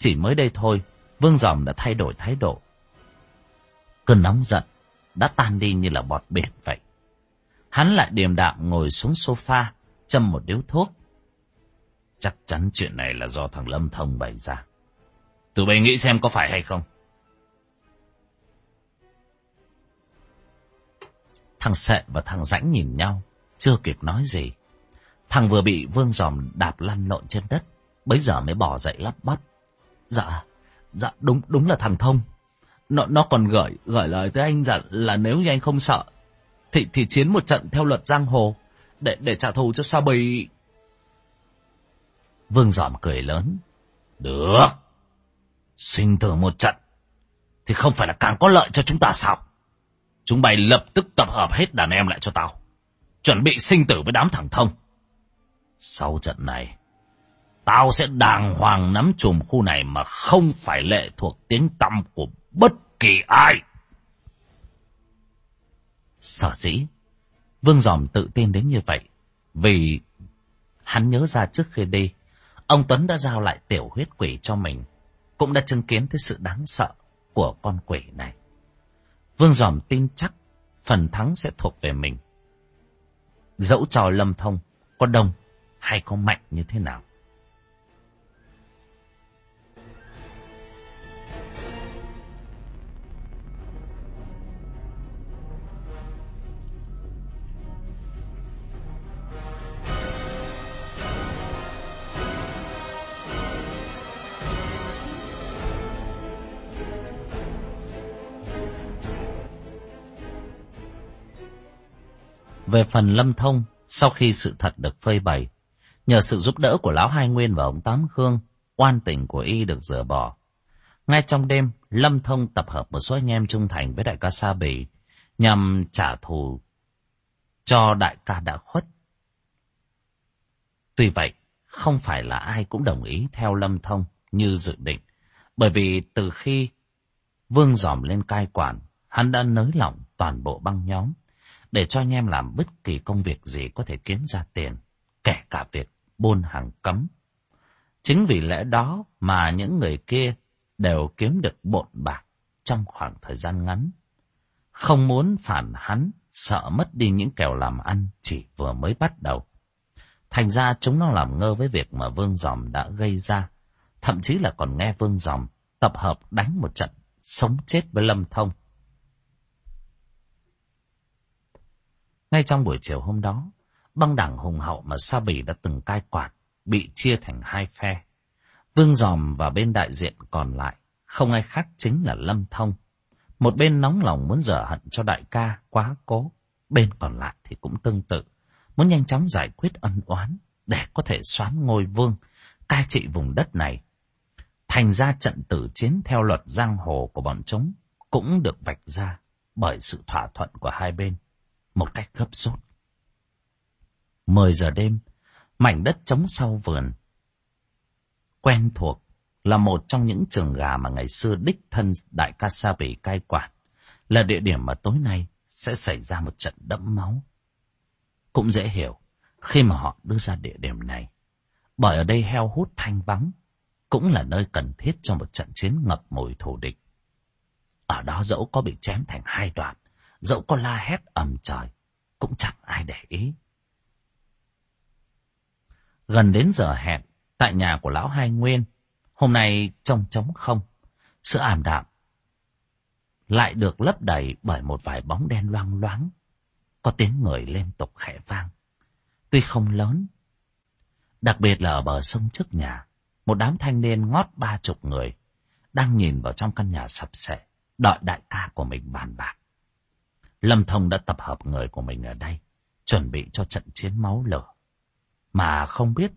Chỉ mới đây thôi, Vương Giòm đã thay đổi thái độ. Cơn nóng giận đã tan đi như là bọt biển vậy. Hắn lại điềm đạm ngồi xuống sofa, châm một điếu thuốc. Chắc chắn chuyện này là do thằng Lâm Thông bày ra. Tụi bay nghĩ xem có phải hay không? Thằng Sệ và thằng Rãnh nhìn nhau, chưa kịp nói gì. Thằng vừa bị Vương Giòm đạp lăn lộn trên đất, bấy giờ mới bỏ dậy lắp bắp. Dạ, dạ đúng đúng là thằng Thông. Nó, nó còn gửi gửi lời tới anh rằng là nếu như anh không sợ, thì thì chiến một trận theo luật giang hồ, để để trả thù cho Sa Bì. Vương Giòm cười lớn. Được, sinh tử một trận, thì không phải là càng có lợi cho chúng ta sao? Chúng bay lập tức tập hợp hết đàn em lại cho tao. Chuẩn bị sinh tử với đám thằng thông. Sau trận này, tao sẽ đàng hoàng nắm chùm khu này mà không phải lệ thuộc tiếng tăm của bất kỳ ai. Sở dĩ, Vương Giòm tự tin đến như vậy, vì hắn nhớ ra trước khi đi, ông Tuấn đã giao lại tiểu huyết quỷ cho mình, cũng đã chứng kiến thấy sự đáng sợ của con quỷ này. Vương Giòm tin chắc phần thắng sẽ thuộc về mình. Dẫu trò lâm thông có đông hay có mạnh như thế nào. Về phần Lâm Thông, sau khi sự thật được phơi bày, nhờ sự giúp đỡ của Lão Hai Nguyên và ông Tám Khương, oan tình của y được rửa bỏ. Ngay trong đêm, Lâm Thông tập hợp một số anh em trung thành với đại ca Sa Bỉ nhằm trả thù cho đại ca đã khuất. Tuy vậy, không phải là ai cũng đồng ý theo Lâm Thông như dự định, bởi vì từ khi Vương dòm lên cai quản, hắn đã nới lỏng toàn bộ băng nhóm, để cho anh em làm bất kỳ công việc gì có thể kiếm ra tiền, kể cả việc buôn hàng cấm. Chính vì lẽ đó mà những người kia đều kiếm được bộn bạc trong khoảng thời gian ngắn. Không muốn phản hắn, sợ mất đi những kèo làm ăn chỉ vừa mới bắt đầu. Thành ra chúng nó làm ngơ với việc mà Vương Dòm đã gây ra. Thậm chí là còn nghe Vương Dòm tập hợp đánh một trận sống chết với Lâm Thông. Ngay trong buổi chiều hôm đó, băng đảng hùng hậu mà Sa Bỉ đã từng cai quản bị chia thành hai phe. Vương Giòm và bên đại diện còn lại không ai khác chính là Lâm Thông. Một bên nóng lòng muốn dở hận cho đại ca quá cố, bên còn lại thì cũng tương tự, muốn nhanh chóng giải quyết ân oán để có thể xoán ngôi vương, cai trị vùng đất này. Thành ra trận tử chiến theo luật giang hồ của bọn chúng cũng được vạch ra bởi sự thỏa thuận của hai bên một cách gấp rút. Mười giờ đêm, mảnh đất trống sau vườn. Quen thuộc là một trong những trường gà mà ngày xưa đích thân đại ca Sa Bỉ cai quản, là địa điểm mà tối nay sẽ xảy ra một trận đẫm máu. Cũng dễ hiểu khi mà họ đưa ra địa điểm này, bởi ở đây heo hút thanh vắng, cũng là nơi cần thiết cho một trận chiến ngập mùi thù địch. Ở đó dẫu có bị chém thành hai đoạn, dẫu có la hét ầm trời, cũng chẳng ai để ý. Gần đến giờ hẹn, tại nhà của lão Hai Nguyên, hôm nay trông trống không, sự ảm đạm lại được lấp đầy bởi một vài bóng đen loang loáng, có tiếng người liên tục khẽ vang. Tuy không lớn, đặc biệt là ở bờ sông trước nhà, một đám thanh niên ngót ba chục người đang nhìn vào trong căn nhà sập sệ, đợi đại ca của mình bàn bạc. Lâm Thông đã tập hợp người của mình ở đây, chuẩn bị cho trận chiến máu lửa. Mà không biết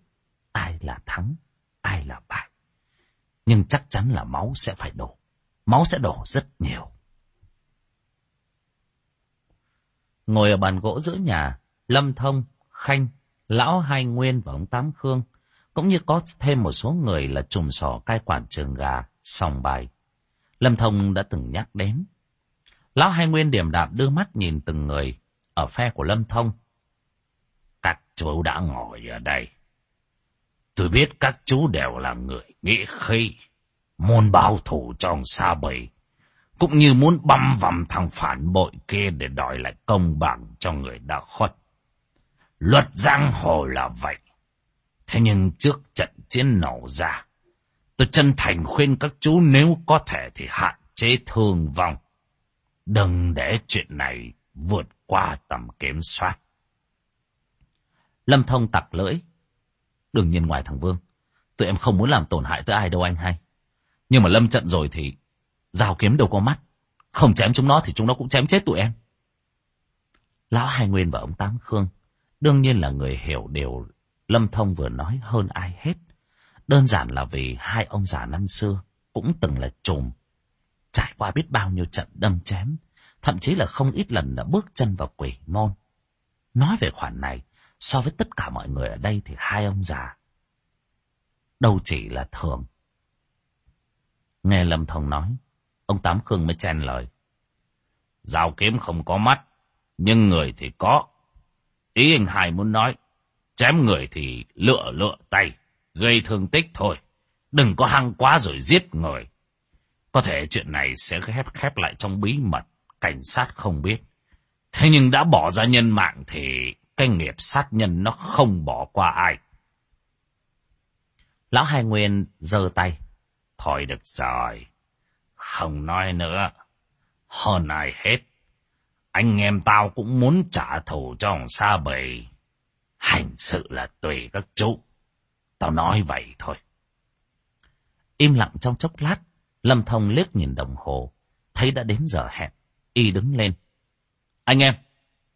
ai là thắng, ai là bại. Nhưng chắc chắn là máu sẽ phải đổ. Máu sẽ đổ rất nhiều. Ngồi ở bàn gỗ giữa nhà, Lâm Thông, Khanh, Lão Hai Nguyên và ông Tám Khương, cũng như có thêm một số người là trùm sò, cai quản trường gà, sòng bài. Lâm Thông đã từng nhắc đến. Lão Hai Nguyên điểm đạm đưa mắt nhìn từng người ở phe của Lâm Thông. Các chú đã ngồi ở đây. Tôi biết các chú đều là người nghĩa khí, muốn báo thù trong xa bầy, cũng như muốn băm vằm thằng phản bội kia để đòi lại công bằng cho người đã khuất. Luật giang hồ là vậy. Thế nhưng trước trận chiến nổ ra, tôi chân thành khuyên các chú nếu có thể thì hạn chế thương vong. Đừng để chuyện này vượt qua tầm kiểm soát. Lâm Thông tặc lưỡi. Đừng nhìn ngoài thằng Vương. Tụi em không muốn làm tổn hại tới ai đâu anh hay. Nhưng mà lâm trận rồi thì dao kiếm đâu có mắt. Không chém chúng nó thì chúng nó cũng chém chết tụi em. Lão Hai Nguyên và ông Tám Khương đương nhiên là người hiểu điều Lâm Thông vừa nói hơn ai hết. Đơn giản là vì hai ông già năm xưa cũng từng là trùm. Trải qua biết bao nhiêu trận đâm chém, thậm chí là không ít lần đã bước chân vào quỷ môn. Nói về khoản này, so với tất cả mọi người ở đây thì hai ông già đâu chỉ là thường. Nghe Lâm Thông nói, ông Tám Khương mới chen lời. Dao kiếm không có mắt, nhưng người thì có. Ý anh Hải muốn nói, chém người thì lựa lựa tay, gây thương tích thôi. Đừng có hăng quá rồi giết người. Có thể chuyện này sẽ khép khép lại trong bí mật, cảnh sát không biết. Thế nhưng đã bỏ ra nhân mạng thì cái nghiệp sát nhân nó không bỏ qua ai. Lão Hai Nguyên giơ tay. Thôi được rồi. Không nói nữa. Hơn ai hết. Anh em tao cũng muốn trả thù cho ông Sa Bầy. Hành sự là tùy các chú. Tao nói vậy thôi. Im lặng trong chốc lát, Lâm Thông liếc nhìn đồng hồ, thấy đã đến giờ hẹn, y đứng lên. Anh em,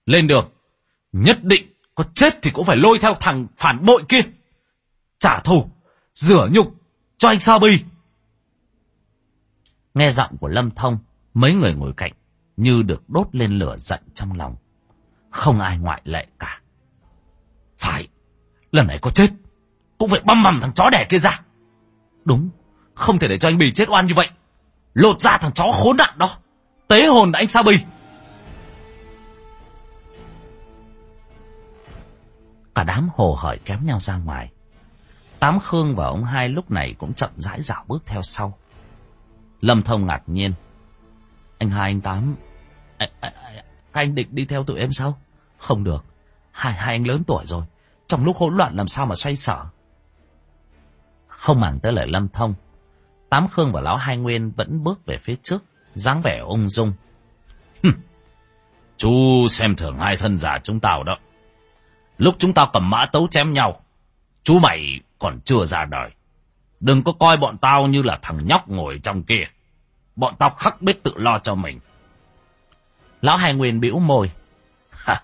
lên đường, Nhất định có chết thì cũng phải lôi theo thằng phản bội kia. Trả thù, rửa nhục cho anh Sa Bi. Nghe giọng của Lâm Thông, mấy người ngồi cạnh như được đốt lên lửa giận trong lòng. Không ai ngoại lệ cả. Phải, lần này có chết, cũng phải băm mầm thằng chó đẻ kia ra. Đúng, không thể để cho anh Bì chết oan như vậy. Lột ra thằng chó khốn nạn đó. Tế hồn anh Sao Bì. Cả đám hồ hởi kéo nhau ra ngoài. Tám Khương và ông hai lúc này cũng chậm rãi dạo bước theo sau. Lâm Thông ngạc nhiên. Anh hai anh Tám, anh, à, các anh định đi theo tụi em sao? Không được, hai hai anh lớn tuổi rồi. Trong lúc hỗn loạn làm sao mà xoay sở. Không màng tới lời Lâm Thông. Tám Khương và Lão Hai Nguyên vẫn bước về phía trước, dáng vẻ ung dung. Chú xem thường hai thân giả chúng tao đó. Lúc chúng tao cầm mã tấu chém nhau, chú mày còn chưa ra đời. Đừng có coi bọn tao như là thằng nhóc ngồi trong kia. Bọn tao khắc biết tự lo cho mình. Lão Hai Nguyên bĩu môi.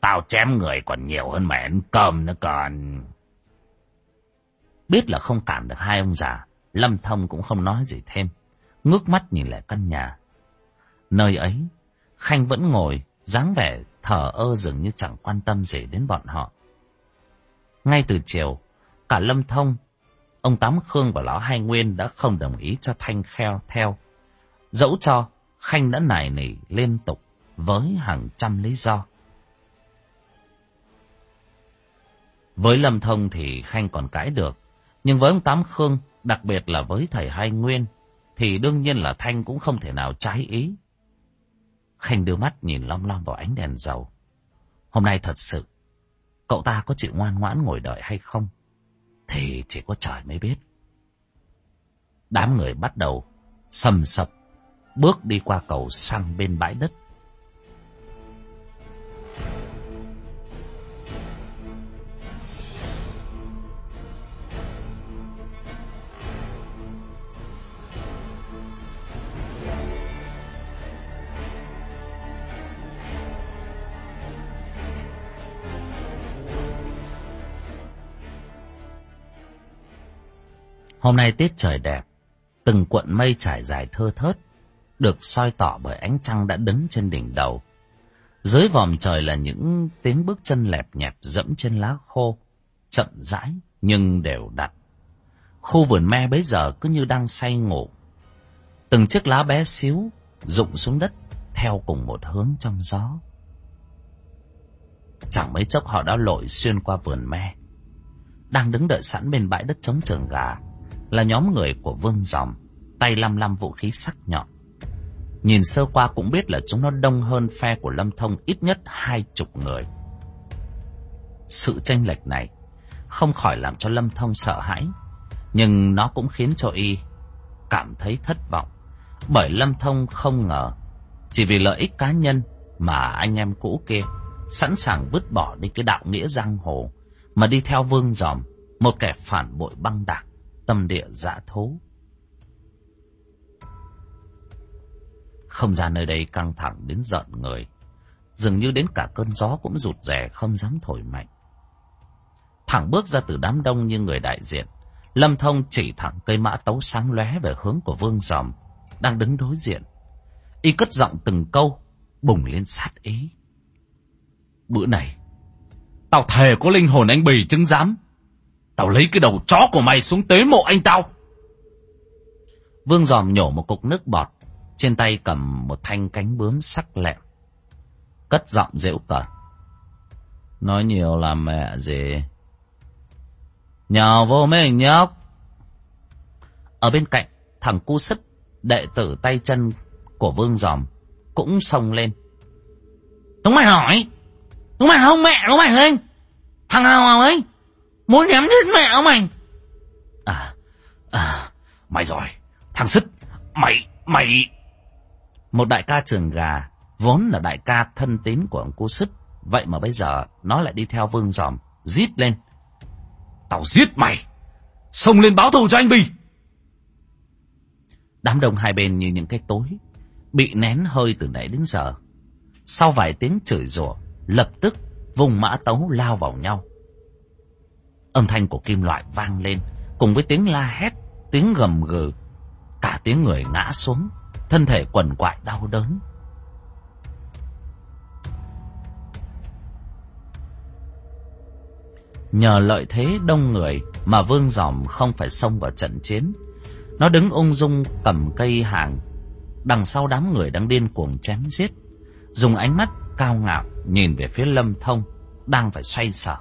Tao chém người còn nhiều hơn mẹ ăn cơm nữa còn. Biết là không cản được hai ông già, Lâm Thông cũng không nói gì thêm. Ngước mắt nhìn lại căn nhà. Nơi ấy, Khanh vẫn ngồi, dáng vẻ thở ơ dường như chẳng quan tâm gì đến bọn họ. Ngay từ chiều, cả Lâm Thông, ông Tám Khương và Lão Hai Nguyên đã không đồng ý cho Thanh kheo theo. Dẫu cho, Khanh đã nài nỉ liên tục với hàng trăm lý do. Với Lâm Thông thì Khanh còn cãi được, nhưng với ông Tám Khương, đặc biệt là với thầy Hai Nguyên, thì đương nhiên là Thanh cũng không thể nào trái ý. Khanh đưa mắt nhìn long long vào ánh đèn dầu. Hôm nay thật sự, cậu ta có chịu ngoan ngoãn ngồi đợi hay không? Thì chỉ có trời mới biết. Đám người bắt đầu sầm sập, bước đi qua cầu sang bên bãi đất. Hôm nay tiết trời đẹp, từng cuộn mây trải dài thơ thớt, được soi tỏ bởi ánh trăng đã đứng trên đỉnh đầu. Dưới vòm trời là những tiếng bước chân lẹp nhẹp dẫm trên lá khô, chậm rãi nhưng đều đặn. Khu vườn me bấy giờ cứ như đang say ngủ. Từng chiếc lá bé xíu rụng xuống đất theo cùng một hướng trong gió. Chẳng mấy chốc họ đã lội xuyên qua vườn me. Đang đứng đợi sẵn bên bãi đất trống trường gà là nhóm người của Vương Dòng, tay lăm lăm vũ khí sắc nhọn. Nhìn sơ qua cũng biết là chúng nó đông hơn phe của Lâm Thông ít nhất hai chục người. Sự tranh lệch này không khỏi làm cho Lâm Thông sợ hãi, nhưng nó cũng khiến cho y cảm thấy thất vọng. Bởi Lâm Thông không ngờ, chỉ vì lợi ích cá nhân mà anh em cũ kia sẵn sàng vứt bỏ đi cái đạo nghĩa giang hồ mà đi theo Vương Dòm, một kẻ phản bội băng đảng tâm địa dạ dã thố. Không gian nơi đây căng thẳng đến giận người. Dường như đến cả cơn gió cũng rụt rè không dám thổi mạnh. Thẳng bước ra từ đám đông như người đại diện. Lâm Thông chỉ thẳng cây mã tấu sáng lóe về hướng của Vương Giòm, đang đứng đối diện. Y cất giọng từng câu, bùng lên sát ý. Bữa này, tao thề có linh hồn anh bì chứng giám. Tao lấy cái đầu chó của mày xuống tế mộ anh tao. Vương giòm nhổ một cục nước bọt. Trên tay cầm một thanh cánh bướm sắc lẹm. Cất giọng dễu cợt. Nói nhiều là mẹ gì. Nhào vô mấy nhóc. Ở bên cạnh, thằng cu sứt, đệ tử tay chân của vương giòm, cũng xông lên. đúng mày hỏi, đúng mày không mẹ đúng mày lên. Thằng nào ấy, Muốn nhắm chết mẹ ông mày. À, à, mày rồi. Thằng Sứt, mày, mày... Một đại ca trường gà, vốn là đại ca thân tín của ông cô Sứt. Vậy mà bây giờ nó lại đi theo vương giòm, giết lên. Tao giết mày, xông lên báo thù cho anh Bì. Đám đông hai bên như những cái tối, bị nén hơi từ nãy đến giờ. Sau vài tiếng chửi rủa, lập tức vùng mã tấu lao vào nhau. Âm thanh của kim loại vang lên, cùng với tiếng la hét, tiếng gầm gừ, cả tiếng người ngã xuống, thân thể quần quại đau đớn. Nhờ lợi thế đông người mà Vương Giòm không phải xông vào trận chiến. Nó đứng ung dung cầm cây hàng, đằng sau đám người đang điên cuồng chém giết, dùng ánh mắt cao ngạo nhìn về phía Lâm Thông đang phải xoay sở.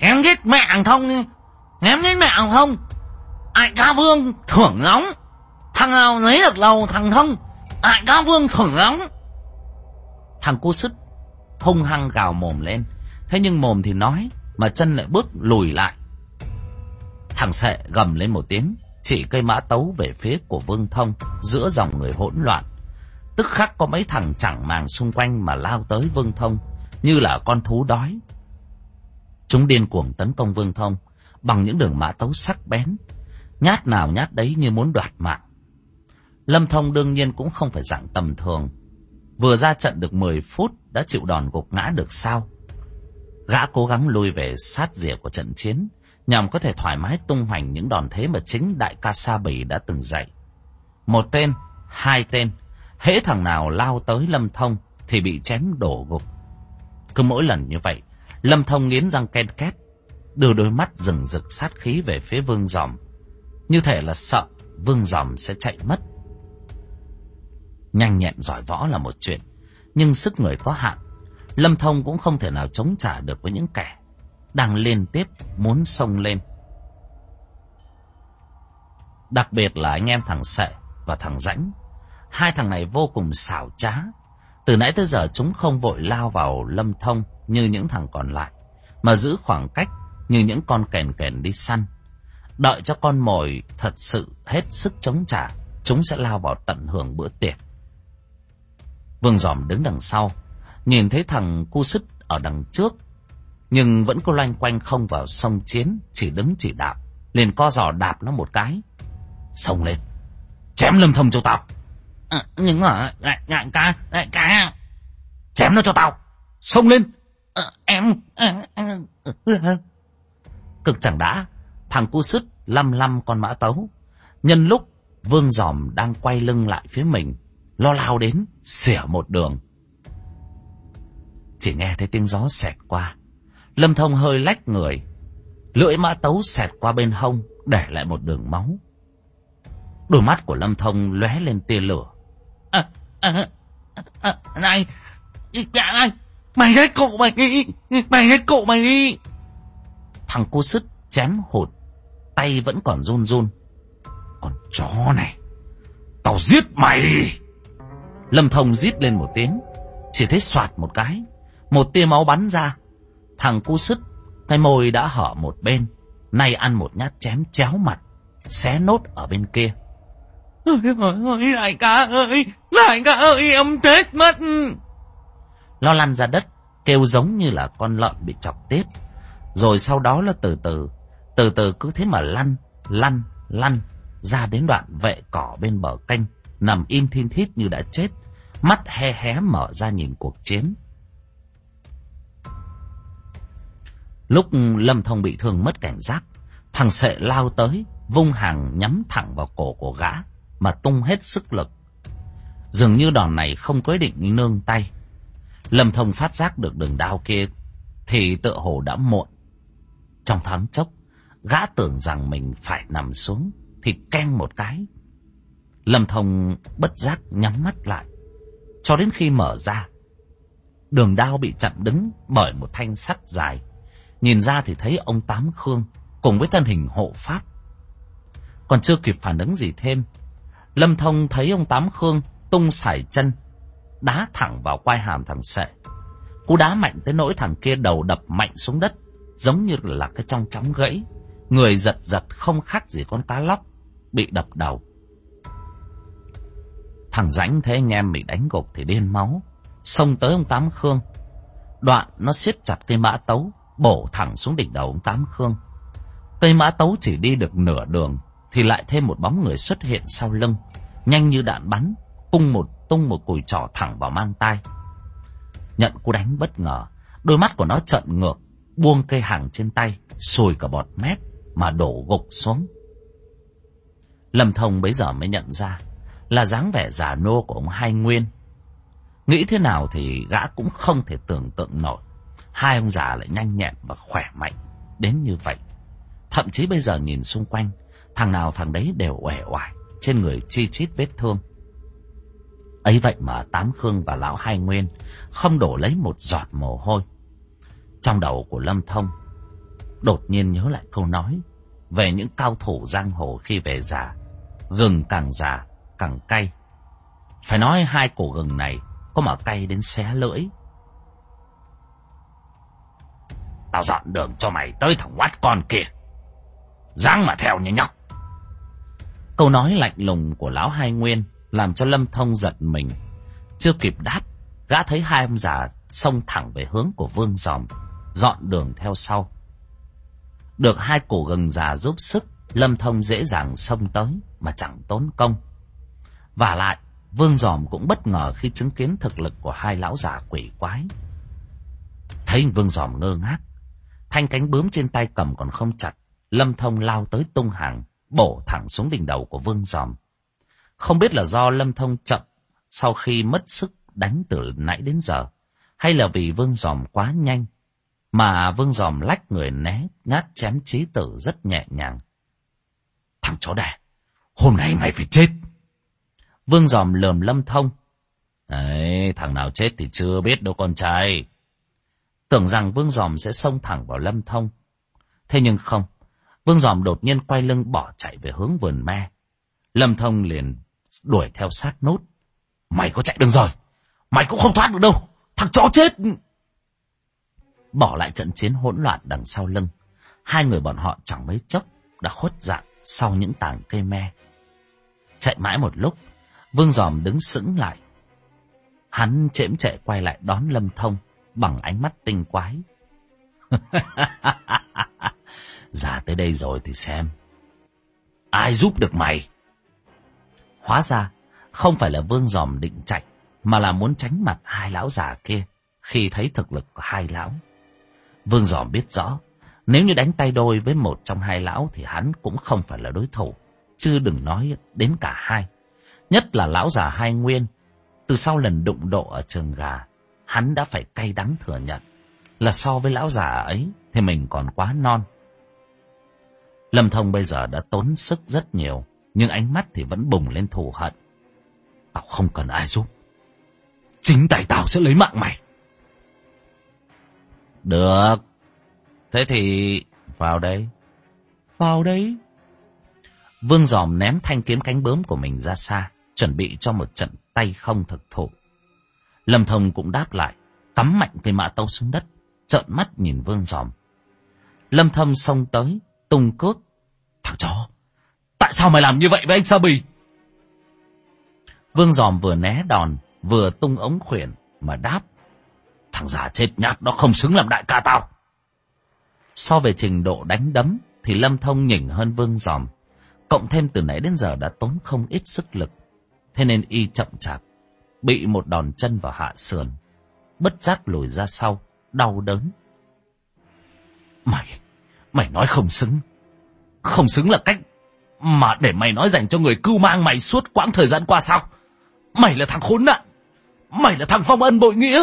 Ném giết mẹ thằng Thông! Ném giết mẹ thằng Thông! Ai ca vương thưởng nóng! Thằng nào lấy được lầu thằng Thông! Ai ca vương thưởng nóng! Thằng cu sứt hung hăng gào mồm lên. Thế nhưng mồm thì nói, mà chân lại bước lùi lại. Thằng sệ gầm lên một tiếng, chỉ cây mã tấu về phía của Vương Thông, giữa dòng người hỗn loạn. Tức khắc có mấy thằng chẳng màng xung quanh mà lao tới Vương Thông, như là con thú đói. Chúng điên cuồng tấn công Vương Thông, bằng những đường mã tấu sắc bén, nhát nào nhát đấy như muốn đoạt mạng. Lâm Thông đương nhiên cũng không phải dạng tầm thường, Vừa ra trận được 10 phút đã chịu đòn gục ngã được sao? Gã cố gắng lui về sát rìa của trận chiến, nhằm có thể thoải mái tung hoành những đòn thế mà chính đại ca Sa Bỉ đã từng dạy. Một tên, hai tên, hễ thằng nào lao tới Lâm Thông thì bị chém đổ gục. Cứ mỗi lần như vậy, Lâm Thông nghiến răng ken két, đưa đôi mắt rừng rực sát khí về phía Vương Giòm. Như thể là sợ Vương Giòm sẽ chạy mất. Nhanh nhẹn giỏi võ là một chuyện, nhưng sức người có hạn. Lâm Thông cũng không thể nào chống trả được với những kẻ đang liên tiếp muốn xông lên. Đặc biệt là anh em thằng Sệ và thằng Rãnh. Hai thằng này vô cùng xảo trá. Từ nãy tới giờ chúng không vội lao vào Lâm Thông như những thằng còn lại, mà giữ khoảng cách như những con kèn kèn đi săn. Đợi cho con mồi thật sự hết sức chống trả, chúng sẽ lao vào tận hưởng bữa tiệc. Vương Giòm đứng đằng sau, nhìn thấy thằng cu sứt ở đằng trước, nhưng vẫn có loanh quanh không vào sông chiến, chỉ đứng chỉ đạp, liền co giò đạp nó một cái. Xông lên, chém lâm thông cho tao. À, nhưng mà, đại, đại ca, đại ca, chém nó cho tao, xông lên. À, em, à, à, à. Cực chẳng đã, thằng cu sứt lăm lăm con mã tấu. Nhân lúc Vương Giòm đang quay lưng lại phía mình, lo lao đến, xỉa một đường. Chỉ nghe thấy tiếng gió xẹt qua. Lâm Thông hơi lách người. Lưỡi mã tấu xẹt qua bên hông, để lại một đường máu. Đôi mắt của Lâm Thông lóe lên tia lửa. À, à, à, này, này, mày hết cụ mày đi, mày hết cụ mày đi. Thằng cô sứt chém hụt, tay vẫn còn run run. Còn chó này, tao giết mày! Lâm Thông rít lên một tiếng, chỉ thấy soạt một cái, một tia máu bắn ra. Thằng cu sứt, cái môi đã hở một bên, nay ăn một nhát chém chéo mặt, xé nốt ở bên kia. Ôi ôi ôi, đại ca ơi, đại ca ơi, em chết mất. Lo lăn ra đất, kêu giống như là con lợn bị chọc tiết. Rồi sau đó là từ từ, từ từ cứ thế mà lăn, lăn, lăn, ra đến đoạn vệ cỏ bên bờ canh, nằm im thiên thít như đã chết mắt he hé mở ra nhìn cuộc chiến. Lúc Lâm Thông bị thương mất cảnh giác, thằng sệ lao tới, vung hàng nhắm thẳng vào cổ của gã, mà tung hết sức lực. Dường như đòn này không có định nương tay. Lâm Thông phát giác được đường đao kia, thì tự hồ đã muộn. Trong thoáng chốc, gã tưởng rằng mình phải nằm xuống, thì keng một cái. Lâm Thông bất giác nhắm mắt lại cho đến khi mở ra. Đường đao bị chặn đứng bởi một thanh sắt dài. Nhìn ra thì thấy ông Tám Khương cùng với thân hình hộ pháp. Còn chưa kịp phản ứng gì thêm, Lâm Thông thấy ông Tám Khương tung sải chân, đá thẳng vào quai hàm thằng Sệ. Cú đá mạnh tới nỗi thằng kia đầu đập mạnh xuống đất, giống như là cái trong chóng gãy. Người giật giật không khác gì con cá lóc, bị đập đầu. Thằng rãnh thấy anh em bị đánh gục thì điên máu. Xông tới ông Tám Khương. Đoạn nó siết chặt cây mã tấu, bổ thẳng xuống đỉnh đầu ông Tám Khương. Cây mã tấu chỉ đi được nửa đường, thì lại thêm một bóng người xuất hiện sau lưng. Nhanh như đạn bắn, cung một tung một cùi trỏ thẳng vào mang tay. Nhận cú đánh bất ngờ, đôi mắt của nó trợn ngược, buông cây hàng trên tay, sùi cả bọt mép mà đổ gục xuống. Lâm Thông bấy giờ mới nhận ra là dáng vẻ già nô của ông Hai Nguyên. Nghĩ thế nào thì gã cũng không thể tưởng tượng nổi. Hai ông già lại nhanh nhẹn và khỏe mạnh đến như vậy. Thậm chí bây giờ nhìn xung quanh, thằng nào thằng đấy đều uể oải, trên người chi chít vết thương. Ấy vậy mà Tám Khương và Lão Hai Nguyên không đổ lấy một giọt mồ hôi. Trong đầu của Lâm Thông, đột nhiên nhớ lại câu nói về những cao thủ giang hồ khi về già. Gừng càng già, càng cay. Phải nói hai cổ gừng này có mà cay đến xé lưỡi. Tao dọn đường cho mày tới thằng quát con kia. Giang mà theo như nhóc. Câu nói lạnh lùng của lão hai nguyên làm cho Lâm Thông giật mình. Chưa kịp đáp, gã thấy hai ông già xông thẳng về hướng của Vương Giòm, dọn đường theo sau. Được hai cổ gừng già giúp sức, Lâm Thông dễ dàng xông tới mà chẳng tốn công. Và lại, Vương Giòm cũng bất ngờ khi chứng kiến thực lực của hai lão già quỷ quái. Thấy Vương Giòm ngơ ngác, thanh cánh bướm trên tay cầm còn không chặt, Lâm Thông lao tới tung hàng, bổ thẳng xuống đỉnh đầu của Vương Giòm. Không biết là do Lâm Thông chậm sau khi mất sức đánh từ nãy đến giờ, hay là vì Vương Giòm quá nhanh, mà Vương Giòm lách người né, ngát chém trí tử rất nhẹ nhàng. Thằng chó đẻ, hôm nay mày phải chết. Vương Giòm lườm Lâm Thông. Đấy, thằng nào chết thì chưa biết đâu con trai. Tưởng rằng Vương Giòm sẽ xông thẳng vào Lâm Thông. Thế nhưng không, Vương Giòm đột nhiên quay lưng bỏ chạy về hướng vườn me. Lâm Thông liền đuổi theo sát nốt. Mày có chạy được rồi, mày cũng không thoát được đâu, thằng chó chết. Bỏ lại trận chiến hỗn loạn đằng sau lưng, hai người bọn họ chẳng mấy chốc đã khuất dạng sau những tảng cây me. Chạy mãi một lúc, Vương Giòm đứng sững lại. Hắn chễm chệ quay lại đón Lâm Thông bằng ánh mắt tinh quái. Ra tới đây rồi thì xem. Ai giúp được mày? Hóa ra, không phải là Vương Giòm định chạy, mà là muốn tránh mặt hai lão già kia khi thấy thực lực của hai lão. Vương Giòm biết rõ, nếu như đánh tay đôi với một trong hai lão thì hắn cũng không phải là đối thủ, chứ đừng nói đến cả hai. Nhất là lão già hai nguyên, từ sau lần đụng độ ở trường gà, hắn đã phải cay đắng thừa nhận là so với lão già ấy thì mình còn quá non. Lâm Thông bây giờ đã tốn sức rất nhiều, nhưng ánh mắt thì vẫn bùng lên thù hận. Tao không cần ai giúp. Chính tay tao sẽ lấy mạng mày. Được. Thế thì vào đây. Vào đây. Vương giòm ném thanh kiếm cánh bướm của mình ra xa, chuẩn bị cho một trận tay không thực thụ. Lâm Thông cũng đáp lại, cắm mạnh cây mã tấu xuống đất, trợn mắt nhìn Vương giòm. Lâm Thông xông tới, tung cước. Thằng chó, tại sao mày làm như vậy với anh Sa Bì? Vương giòm vừa né đòn, vừa tung ống khuyển mà đáp. Thằng già chết nhát nó không xứng làm đại ca tao. So về trình độ đánh đấm thì Lâm Thông nhỉnh hơn Vương giòm. Cộng thêm từ nãy đến giờ đã tốn không ít sức lực. Thế nên y chậm chạp, bị một đòn chân vào hạ sườn. Bất giác lùi ra sau, đau đớn. Mày, mày nói không xứng. Không xứng là cách mà để mày nói dành cho người cưu mang mày suốt quãng thời gian qua sao? Mày là thằng khốn nạn. Mày là thằng phong ân bội nghĩa.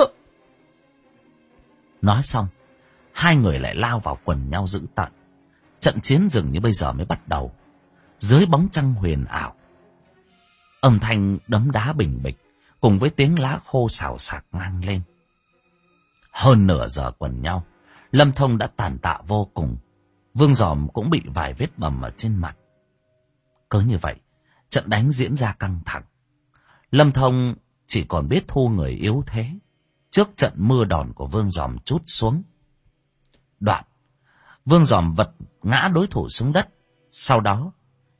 Nói xong, hai người lại lao vào quần nhau dữ tận. Trận chiến dường như bây giờ mới bắt đầu. Dưới bóng trăng huyền ảo. Âm thanh đấm đá bình bịch cùng với tiếng lá khô xào xạc ngang lên. Hơn nửa giờ quần nhau, Lâm Thông đã tàn tạ vô cùng. Vương Giòm cũng bị vài vết bầm ở trên mặt. Cứ như vậy, trận đánh diễn ra căng thẳng. Lâm Thông chỉ còn biết thu người yếu thế trước trận mưa đòn của Vương Giòm chút xuống. Đoạn, Vương Giòm vật ngã đối thủ xuống đất, sau đó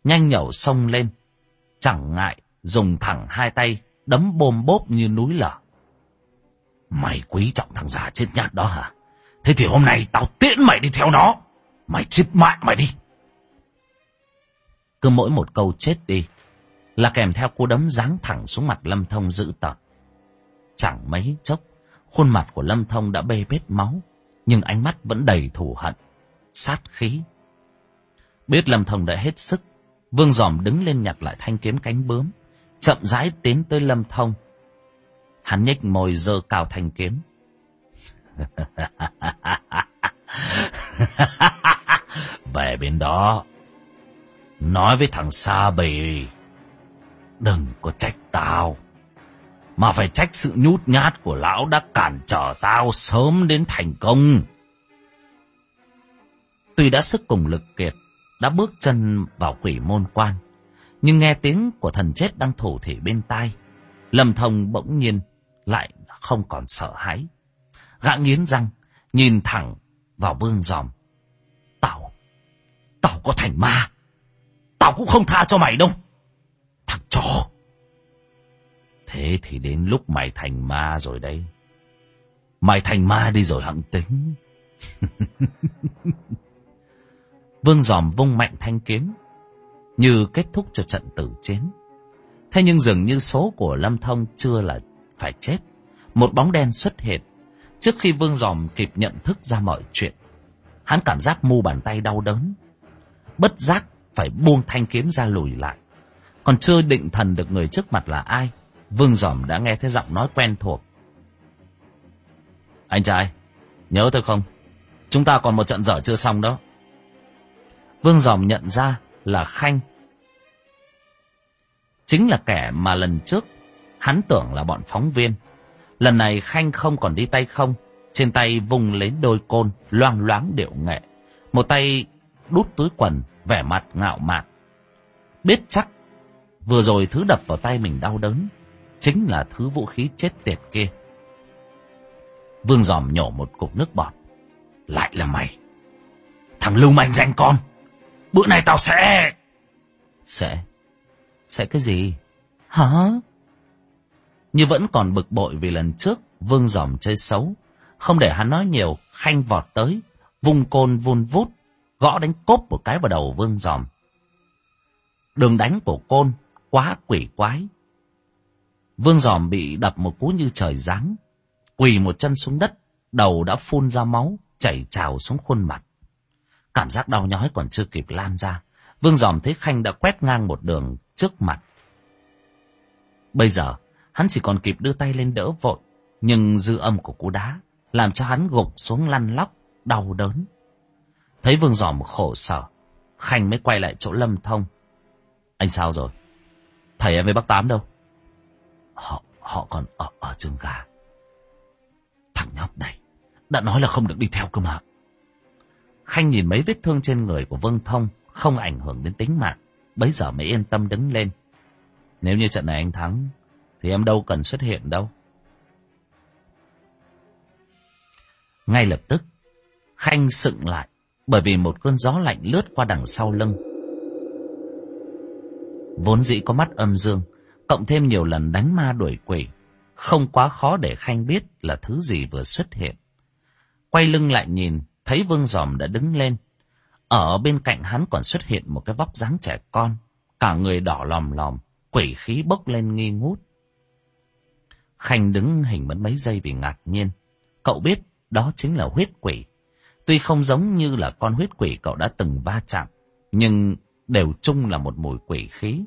nhanh nhẩu xông lên, chẳng ngại dùng thẳng hai tay đấm bôm bốp như núi lở. Mày quý trọng thằng già chết nhát đó hả? Thế thì hôm nay tao tiễn mày đi theo nó. Mày chết mại mày đi. Cứ mỗi một câu chết đi, là kèm theo cú đấm giáng thẳng xuống mặt Lâm Thông dữ tợn. Chẳng mấy chốc, khuôn mặt của Lâm Thông đã bê bết máu, nhưng ánh mắt vẫn đầy thù hận, sát khí. Biết Lâm Thông đã hết sức, Vương Giòm đứng lên nhặt lại thanh kiếm cánh bướm, chậm rãi tiến tới Lâm Thông. Hắn nhếch môi giơ cao thanh kiếm. Về bên đó, nói với thằng Sa Bì, đừng có trách tao, mà phải trách sự nhút nhát của lão đã cản trở tao sớm đến thành công. Tuy đã sức cùng lực kiệt, đã bước chân vào quỷ môn quan, nhưng nghe tiếng của thần chết đang thủ thể bên tai, Lâm Thông bỗng nhiên lại không còn sợ hãi. Gã nghiến răng, nhìn thẳng vào vương giòm. Tao, tao có thành ma, tao cũng không tha cho mày đâu. Thằng chó. Thế thì đến lúc mày thành ma rồi đấy Mày thành ma đi rồi hẳn tính. Vương giòm vung mạnh thanh kiếm, như kết thúc cho trận tử chiến. Thế nhưng dường như số của Lâm Thông chưa là phải chết. Một bóng đen xuất hiện. Trước khi Vương giòm kịp nhận thức ra mọi chuyện, hắn cảm giác mu bàn tay đau đớn. Bất giác phải buông thanh kiếm ra lùi lại. Còn chưa định thần được người trước mặt là ai, Vương Giỏm đã nghe thấy giọng nói quen thuộc. Anh trai, nhớ tôi không? Chúng ta còn một trận dở chưa xong đó. Vương giòm nhận ra là Khanh. Chính là kẻ mà lần trước hắn tưởng là bọn phóng viên. Lần này Khanh không còn đi tay không, trên tay vùng lấy đôi côn, loang loáng điệu nghệ. Một tay đút túi quần, vẻ mặt ngạo mạn. Biết chắc, vừa rồi thứ đập vào tay mình đau đớn, chính là thứ vũ khí chết tiệt kia. Vương giòm nhổ một cục nước bọt. Lại là mày. Thằng lưu manh danh con. Bữa này tao sẽ... Sẽ? Sẽ cái gì? Hả? Như vẫn còn bực bội vì lần trước Vương giòm chơi xấu. Không để hắn nói nhiều, khanh vọt tới, vung côn vun vút, gõ đánh cốp một cái vào đầu Vương giòm. Đường đánh của côn quá quỷ quái. Vương giòm bị đập một cú như trời giáng, quỳ một chân xuống đất, đầu đã phun ra máu, chảy trào xuống khuôn mặt. Cảm giác đau nhói còn chưa kịp lan ra, Vương giòm thấy Khanh đã quét ngang một đường trước mặt. Bây giờ, hắn chỉ còn kịp đưa tay lên đỡ vội, nhưng dư âm của cú đá làm cho hắn gục xuống lăn lóc, đau đớn. Thấy Vương giòm khổ sở, Khanh mới quay lại chỗ Lâm Thông. Anh sao rồi? Thầy em với bác Tám đâu? Họ, họ còn ở, ở trường gà. Thằng nhóc này, đã nói là không được đi theo cơ mà. Khanh nhìn mấy vết thương trên người của Vương Thông không ảnh hưởng đến tính mạng. Bấy giờ mới yên tâm đứng lên. Nếu như trận này anh thắng, thì em đâu cần xuất hiện đâu. Ngay lập tức, Khanh sựng lại bởi vì một cơn gió lạnh lướt qua đằng sau lưng. Vốn dĩ có mắt âm dương, cộng thêm nhiều lần đánh ma đuổi quỷ, không quá khó để Khanh biết là thứ gì vừa xuất hiện. Quay lưng lại nhìn, thấy Vương Giòm đã đứng lên. Ở bên cạnh hắn còn xuất hiện một cái vóc dáng trẻ con, cả người đỏ lòm lòm, quỷ khí bốc lên nghi ngút. Khanh đứng hình mất mấy giây vì ngạc nhiên. Cậu biết đó chính là huyết quỷ. Tuy không giống như là con huyết quỷ cậu đã từng va chạm, nhưng đều chung là một mùi quỷ khí.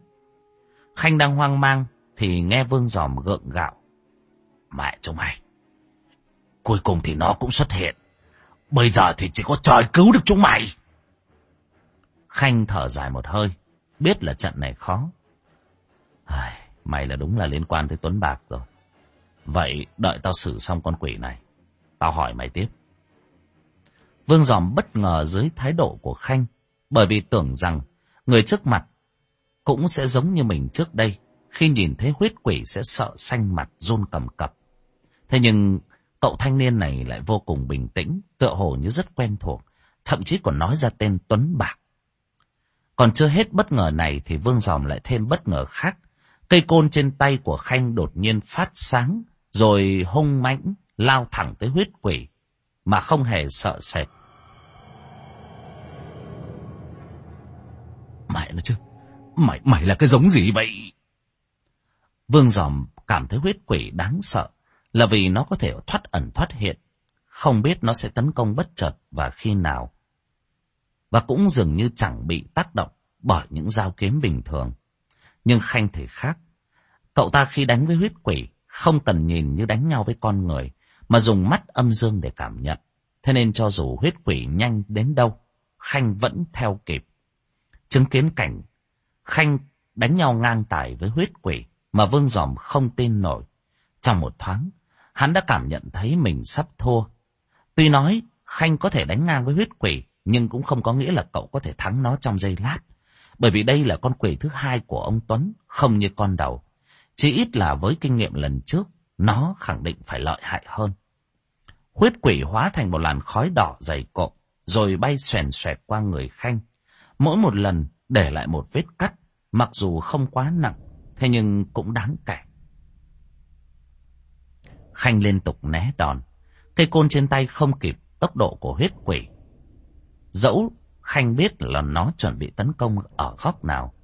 Khanh đang hoang mang thì nghe Vương Giòm gượng gạo. Mẹ chúng mày, cuối cùng thì nó cũng xuất hiện. Bây giờ thì chỉ có trời cứu được chúng mày. Khanh thở dài một hơi, biết là trận này khó. Ai, mày là đúng là liên quan tới Tuấn Bạc rồi. Vậy đợi tao xử xong con quỷ này, tao hỏi mày tiếp. Vương Giòm bất ngờ dưới thái độ của Khanh, bởi vì tưởng rằng người trước mặt cũng sẽ giống như mình trước đây, khi nhìn thấy huyết quỷ sẽ sợ xanh mặt run cầm cập. Thế nhưng cậu thanh niên này lại vô cùng bình tĩnh, tựa hồ như rất quen thuộc, thậm chí còn nói ra tên Tuấn Bạc. Còn chưa hết bất ngờ này thì Vương Giòm lại thêm bất ngờ khác. Cây côn trên tay của Khanh đột nhiên phát sáng, rồi hung mãnh lao thẳng tới huyết quỷ, mà không hề sợ sệt. Mẹ nó chứ, mày, mày là cái giống gì vậy? Vương Giòm cảm thấy huyết quỷ đáng sợ là vì nó có thể thoát ẩn thoát hiện, không biết nó sẽ tấn công bất chợt và khi nào. Và cũng dường như chẳng bị tác động bởi những dao kiếm bình thường. Nhưng Khanh thì khác. Cậu ta khi đánh với huyết quỷ không cần nhìn như đánh nhau với con người, mà dùng mắt âm dương để cảm nhận. Thế nên cho dù huyết quỷ nhanh đến đâu, Khanh vẫn theo kịp. Chứng kiến cảnh Khanh đánh nhau ngang tài với huyết quỷ mà Vương Giòm không tin nổi. Trong một thoáng, hắn đã cảm nhận thấy mình sắp thua. Tuy nói Khanh có thể đánh ngang với huyết quỷ, nhưng cũng không có nghĩa là cậu có thể thắng nó trong giây lát. Bởi vì đây là con quỷ thứ hai của ông Tuấn, không như con đầu. Chỉ ít là với kinh nghiệm lần trước, nó khẳng định phải lợi hại hơn. Huyết quỷ hóa thành một làn khói đỏ dày cộm, rồi bay xoèn xoẹt qua người Khanh. Mỗi một lần để lại một vết cắt, mặc dù không quá nặng, thế nhưng cũng đáng kể. Khanh liên tục né đòn, cây côn trên tay không kịp tốc độ của huyết quỷ. Dẫu Khanh biết là nó chuẩn bị tấn công ở góc nào.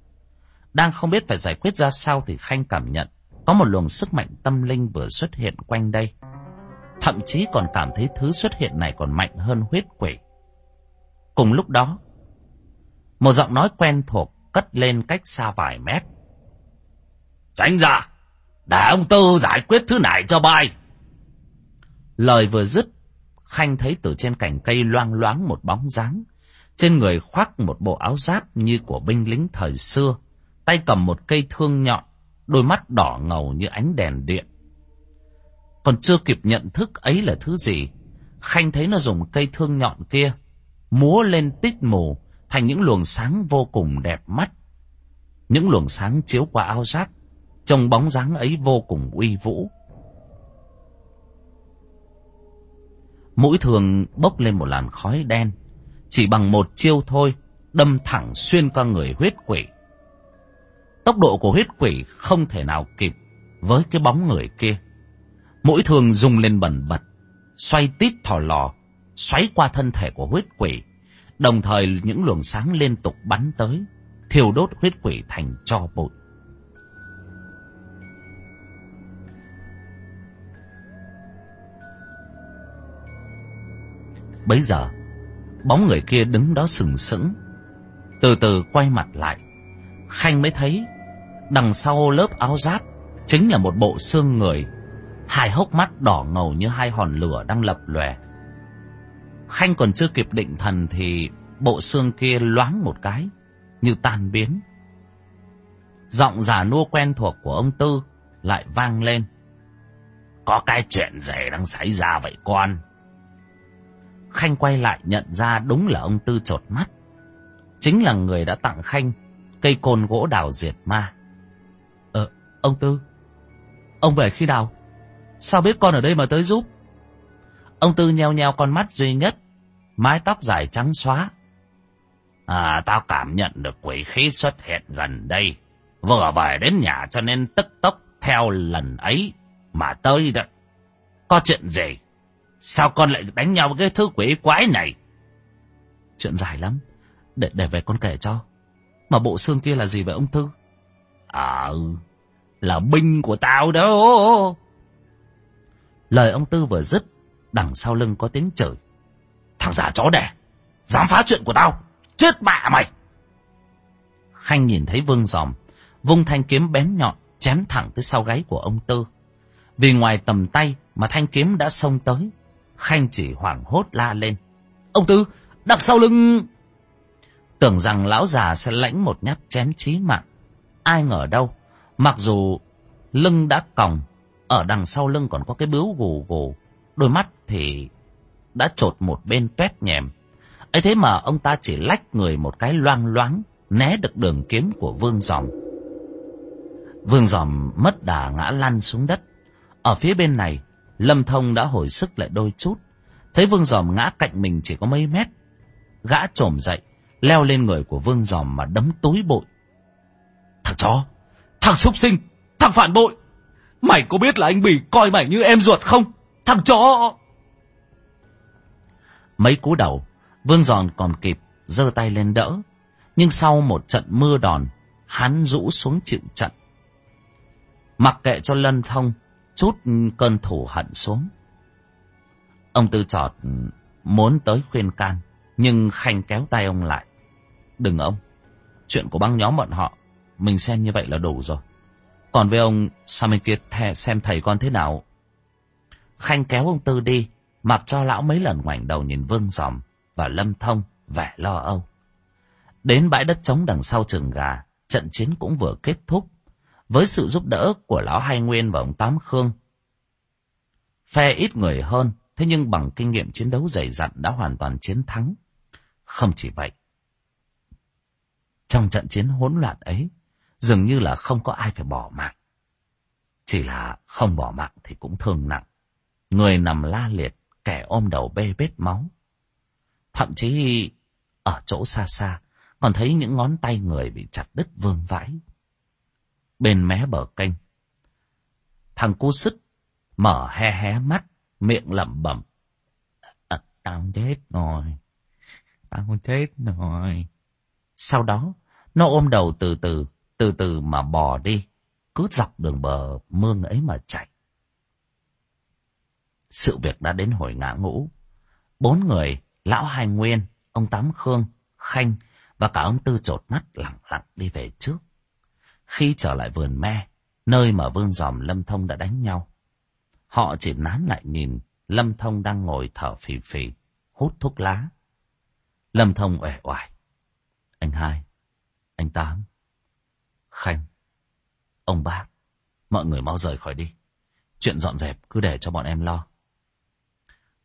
Đang không biết phải giải quyết ra sao thì Khanh cảm nhận có một luồng sức mạnh tâm linh vừa xuất hiện quanh đây. Thậm chí còn cảm thấy thứ xuất hiện này còn mạnh hơn huyết quỷ. Cùng lúc đó, một giọng nói quen thuộc cất lên cách xa vài mét. Tránh ra, để ông Tư giải quyết thứ này cho bay. Lời vừa dứt, Khanh thấy từ trên cành cây loang loáng một bóng dáng. Trên người khoác một bộ áo giáp như của binh lính thời xưa, tay cầm một cây thương nhọn, đôi mắt đỏ ngầu như ánh đèn điện. Còn chưa kịp nhận thức ấy là thứ gì, Khanh thấy nó dùng cây thương nhọn kia, múa lên tít mù thành những luồng sáng vô cùng đẹp mắt. Những luồng sáng chiếu qua áo giáp, trông bóng dáng ấy vô cùng uy vũ. Mũi thường bốc lên một làn khói đen, chỉ bằng một chiêu thôi, đâm thẳng xuyên qua người huyết quỷ. Tốc độ của huyết quỷ không thể nào kịp với cái bóng người kia. Mũi thường rung lên bẩn bật, xoay tít thò lò, xoáy qua thân thể của huyết quỷ. Đồng thời những luồng sáng liên tục bắn tới, thiêu đốt huyết quỷ thành cho bụi. Bấy giờ, bóng người kia đứng đó sừng sững, từ từ quay mặt lại. Khanh mới thấy, đằng sau lớp áo giáp chính là một bộ xương người, hai hốc mắt đỏ ngầu như hai hòn lửa đang lập lòe. Khanh còn chưa kịp định thần thì bộ xương kia loáng một cái, như tan biến. Giọng giả nua quen thuộc của ông Tư lại vang lên. Có cái chuyện gì đang xảy ra vậy con? Khanh quay lại nhận ra đúng là ông Tư trột mắt. Chính là người đã tặng Khanh cây côn gỗ đào diệt ma. Ờ, ông Tư, ông về khi nào? Sao biết con ở đây mà tới giúp? Ông Tư nheo nheo con mắt duy nhất, mái tóc dài trắng xóa. À, tao cảm nhận được quỷ khí xuất hiện gần đây. Vừa về đến nhà cho nên tức tốc theo lần ấy mà tới đó. Có chuyện gì? Sao con lại đánh nhau với cái thứ quỷ quái này? Chuyện dài lắm. Để, để về con kể cho. Mà bộ xương kia là gì vậy ông Tư? Ờ, là binh của tao đó. Lời ông Tư vừa dứt, đằng sau lưng có tiếng chửi. Thằng già chó đẻ, dám phá chuyện của tao, chết bạ mày. Khanh nhìn thấy vương giòm, vung thanh kiếm bén nhọn, chém thẳng tới sau gáy của ông Tư. Vì ngoài tầm tay mà thanh kiếm đã xông tới, Khanh chỉ hoảng hốt la lên. Ông Tư, đằng sau lưng... Tưởng rằng lão già sẽ lãnh một nhát chém chí mạng. Ai ngờ đâu, mặc dù lưng đã còng, ở đằng sau lưng còn có cái bướu gù gù, đôi mắt thì đã trột một bên tuét nhèm. ấy thế mà ông ta chỉ lách người một cái loang loáng, né được đường kiếm của vương dòm, Vương dòm mất đà ngã lăn xuống đất. Ở phía bên này, Lâm Thông đã hồi sức lại đôi chút. Thấy Vương dòm ngã cạnh mình chỉ có mấy mét. Gã trồm dậy, leo lên người của Vương Giòm mà đấm tối bội Thằng chó, thằng súc sinh, thằng phản bội. Mày có biết là anh Bỉ coi mày như em ruột không? Thằng chó! Mấy cú đầu, Vương Giòn còn kịp giơ tay lên đỡ. Nhưng sau một trận mưa đòn, hắn rũ xuống chịu trận. Mặc kệ cho lân thông, chút cơn thủ hận xuống. Ông Tư Trọt muốn tới khuyên can, nhưng Khanh kéo tay ông lại. Đừng ông, chuyện của băng nhóm bọn họ, mình xem như vậy là đủ rồi. Còn với ông, sao mình kia xem thầy con thế nào? Khanh kéo ông Tư đi, mặc cho lão mấy lần ngoảnh đầu nhìn Vương Giòm và Lâm Thông vẻ lo âu. Đến bãi đất trống đằng sau trường gà, trận chiến cũng vừa kết thúc. Với sự giúp đỡ của lão Hai Nguyên và ông Tám Khương. Phe ít người hơn, thế nhưng bằng kinh nghiệm chiến đấu dày dặn đã hoàn toàn chiến thắng. Không chỉ vậy. Trong trận chiến hỗn loạn ấy, dường như là không có ai phải bỏ mạng. Chỉ là không bỏ mạng thì cũng thương nặng. Người nằm la liệt, kẻ ôm đầu bê bết máu. Thậm chí ở chỗ xa xa, còn thấy những ngón tay người bị chặt đứt vương vãi. Bên mé bờ kênh, thằng cu sứt mở hé hé mắt, miệng lẩm bẩm. À, tao chết rồi, tao chết rồi. Sau đó, nó ôm đầu từ từ, từ từ mà bò đi, cứ dọc đường bờ mương ấy mà chạy. Sự việc đã đến hồi ngã ngũ. Bốn người, lão Hai Nguyên, ông Tám Khương, Khanh và cả ông Tư trột mắt lặng lặng đi về trước. Khi trở lại vườn me, nơi mà Vương Giòm Lâm Thông đã đánh nhau, họ chỉ nán lại nhìn Lâm Thông đang ngồi thở phì phì, hút thuốc lá. Lâm Thông uể oải. Anh hai, anh Tám, Khanh, ông bác, mọi người mau rời khỏi đi. Chuyện dọn dẹp cứ để cho bọn em lo.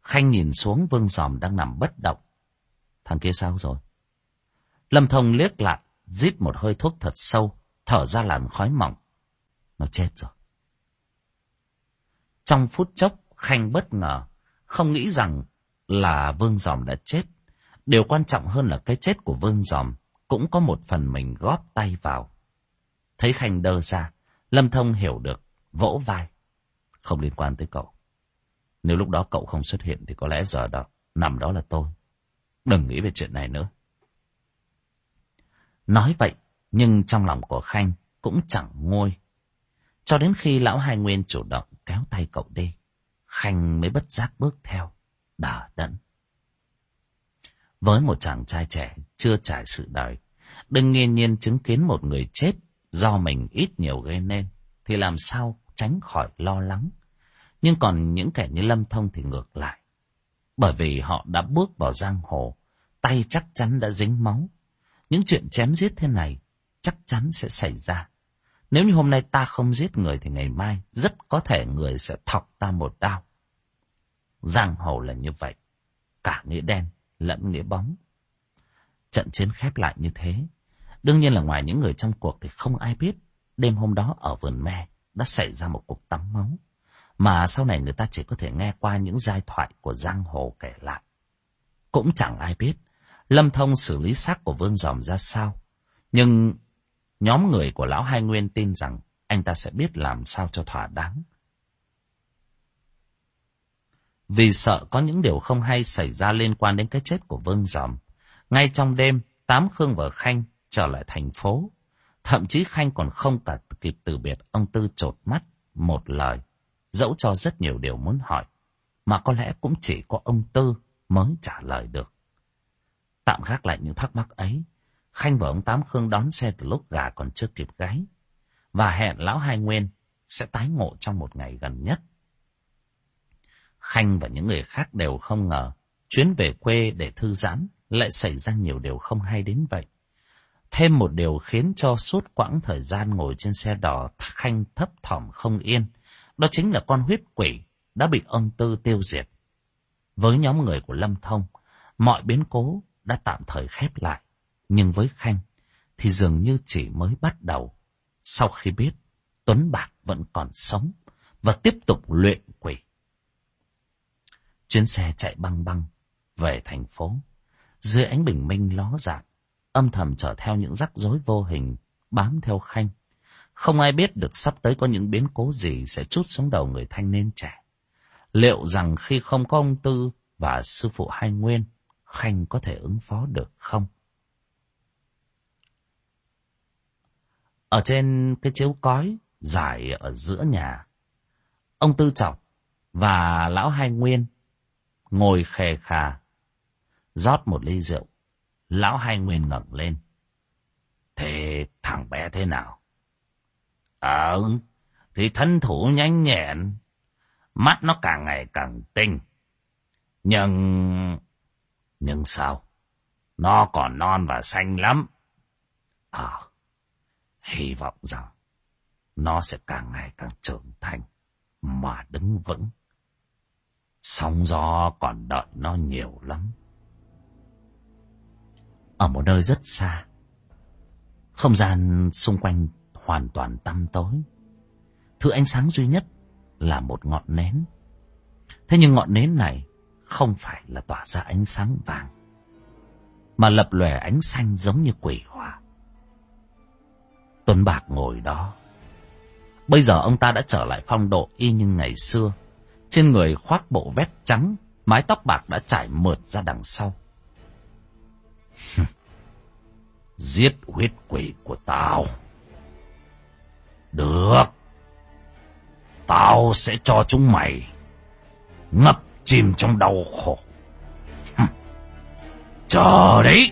Khanh nhìn xuống Vương Giòm đang nằm bất động. Thằng kia sao rồi? Lâm Thông liếc lại, rít một hơi thuốc thật sâu, thở ra làn khói mỏng. Nó chết rồi. Trong phút chốc, Khanh bất ngờ, không nghĩ rằng là Vương Giòm đã chết. Điều quan trọng hơn là cái chết của Vương Giòm cũng có một phần mình góp tay vào. Thấy Khanh đơ ra, Lâm Thông hiểu được, vỗ vai. Không liên quan tới cậu. Nếu lúc đó cậu không xuất hiện thì có lẽ giờ đó, nằm đó là tôi. Đừng nghĩ về chuyện này nữa. Nói vậy, nhưng trong lòng của Khanh cũng chẳng nguôi. Cho đến khi lão Hai Nguyên chủ động kéo tay cậu đi, Khanh mới bất giác bước theo, đờ đẫn. Với một chàng trai trẻ chưa trải sự đời, đừng nghiên nhiên chứng kiến một người chết do mình ít nhiều gây nên, thì làm sao tránh khỏi lo lắng. Nhưng còn những kẻ như Lâm Thông thì ngược lại. Bởi vì họ đã bước vào giang hồ, tay chắc chắn đã dính máu. Những chuyện chém giết thế này chắc chắn sẽ xảy ra. Nếu như hôm nay ta không giết người thì ngày mai rất có thể người sẽ thọc ta một đao. Giang hồ là như vậy. Cả nghĩa đen lẫn nghĩa bóng. Trận chiến khép lại như thế. Đương nhiên là ngoài những người trong cuộc thì không ai biết đêm hôm đó ở vườn me đã xảy ra một cuộc tắm máu. Mà sau này người ta chỉ có thể nghe qua những giai thoại của giang hồ kể lại. Cũng chẳng ai biết Lâm Thông xử lý xác của Vương dòm ra sao. Nhưng nhóm người của Lão Hai Nguyên tin rằng anh ta sẽ biết làm sao cho thỏa đáng. Vì sợ có những điều không hay xảy ra liên quan đến cái chết của Vương Giòm. Ngay trong đêm, Tám Khương và Khanh trở lại thành phố. Thậm chí Khanh còn không cả kịp từ biệt ông Tư trột mắt một lời. Dẫu cho rất nhiều điều muốn hỏi. Mà có lẽ cũng chỉ có ông Tư mới trả lời được. Tạm gác lại những thắc mắc ấy. Khanh và ông Tám Khương đón xe từ lúc gà còn chưa kịp gáy. Và hẹn lão Hai Nguyên sẽ tái ngộ trong một ngày gần nhất. Khanh và những người khác đều không ngờ chuyến về quê để thư giãn lại xảy ra nhiều điều không hay đến vậy. Thêm một điều khiến cho suốt quãng thời gian ngồi trên xe đỏ Khanh thấp thỏm không yên. Đó chính là con huyết quỷ đã bị ông Tư tiêu diệt. Với nhóm người của Lâm Thông, mọi biến cố đã tạm thời khép lại. Nhưng với Khanh thì dường như chỉ mới bắt đầu. Sau khi biết Tuấn Bạc vẫn còn sống và tiếp tục luyện quỷ. Chuyến xe chạy băng băng về thành phố. Dưới ánh bình minh ló dạng, âm thầm trở theo những rắc rối vô hình, bám theo Khanh. Không ai biết được sắp tới có những biến cố gì sẽ chút xuống đầu người thanh niên trẻ. Liệu rằng khi không có ông Tư và sư phụ Hai Nguyên, Khanh có thể ứng phó được không? Ở trên cái chiếu cói dài ở giữa nhà. Ông Tư Trọng và lão Hai Nguyên ngồi khề khà, rót một ly rượu. Lão Hai Nguyên ngẩng lên. Thế thằng bé thế nào? Ờ, thì thân thủ nhanh nhẹn, mắt nó càng ngày càng tinh. Nhưng... Nhưng sao? Nó còn non và xanh lắm. À, hy vọng rằng nó sẽ càng ngày càng trưởng thành mà đứng vững. Sóng gió còn đợi nó nhiều lắm. Ở một nơi rất xa, không gian xung quanh hoàn toàn tăm tối. Thứ ánh sáng duy nhất là một ngọn nến. Thế nhưng ngọn nến này không phải là tỏa ra ánh sáng vàng, mà lập lòe ánh xanh giống như quỷ hỏa. Tuấn Bạc ngồi đó. Bây giờ ông ta đã trở lại phong độ y như ngày xưa. Trên người khoác bộ vest trắng, mái tóc bạc đã trải mượt ra đằng sau. Giết huyết quỷ của tao. Được. Tao sẽ cho chúng mày ngập chìm trong đau khổ. Chờ đấy.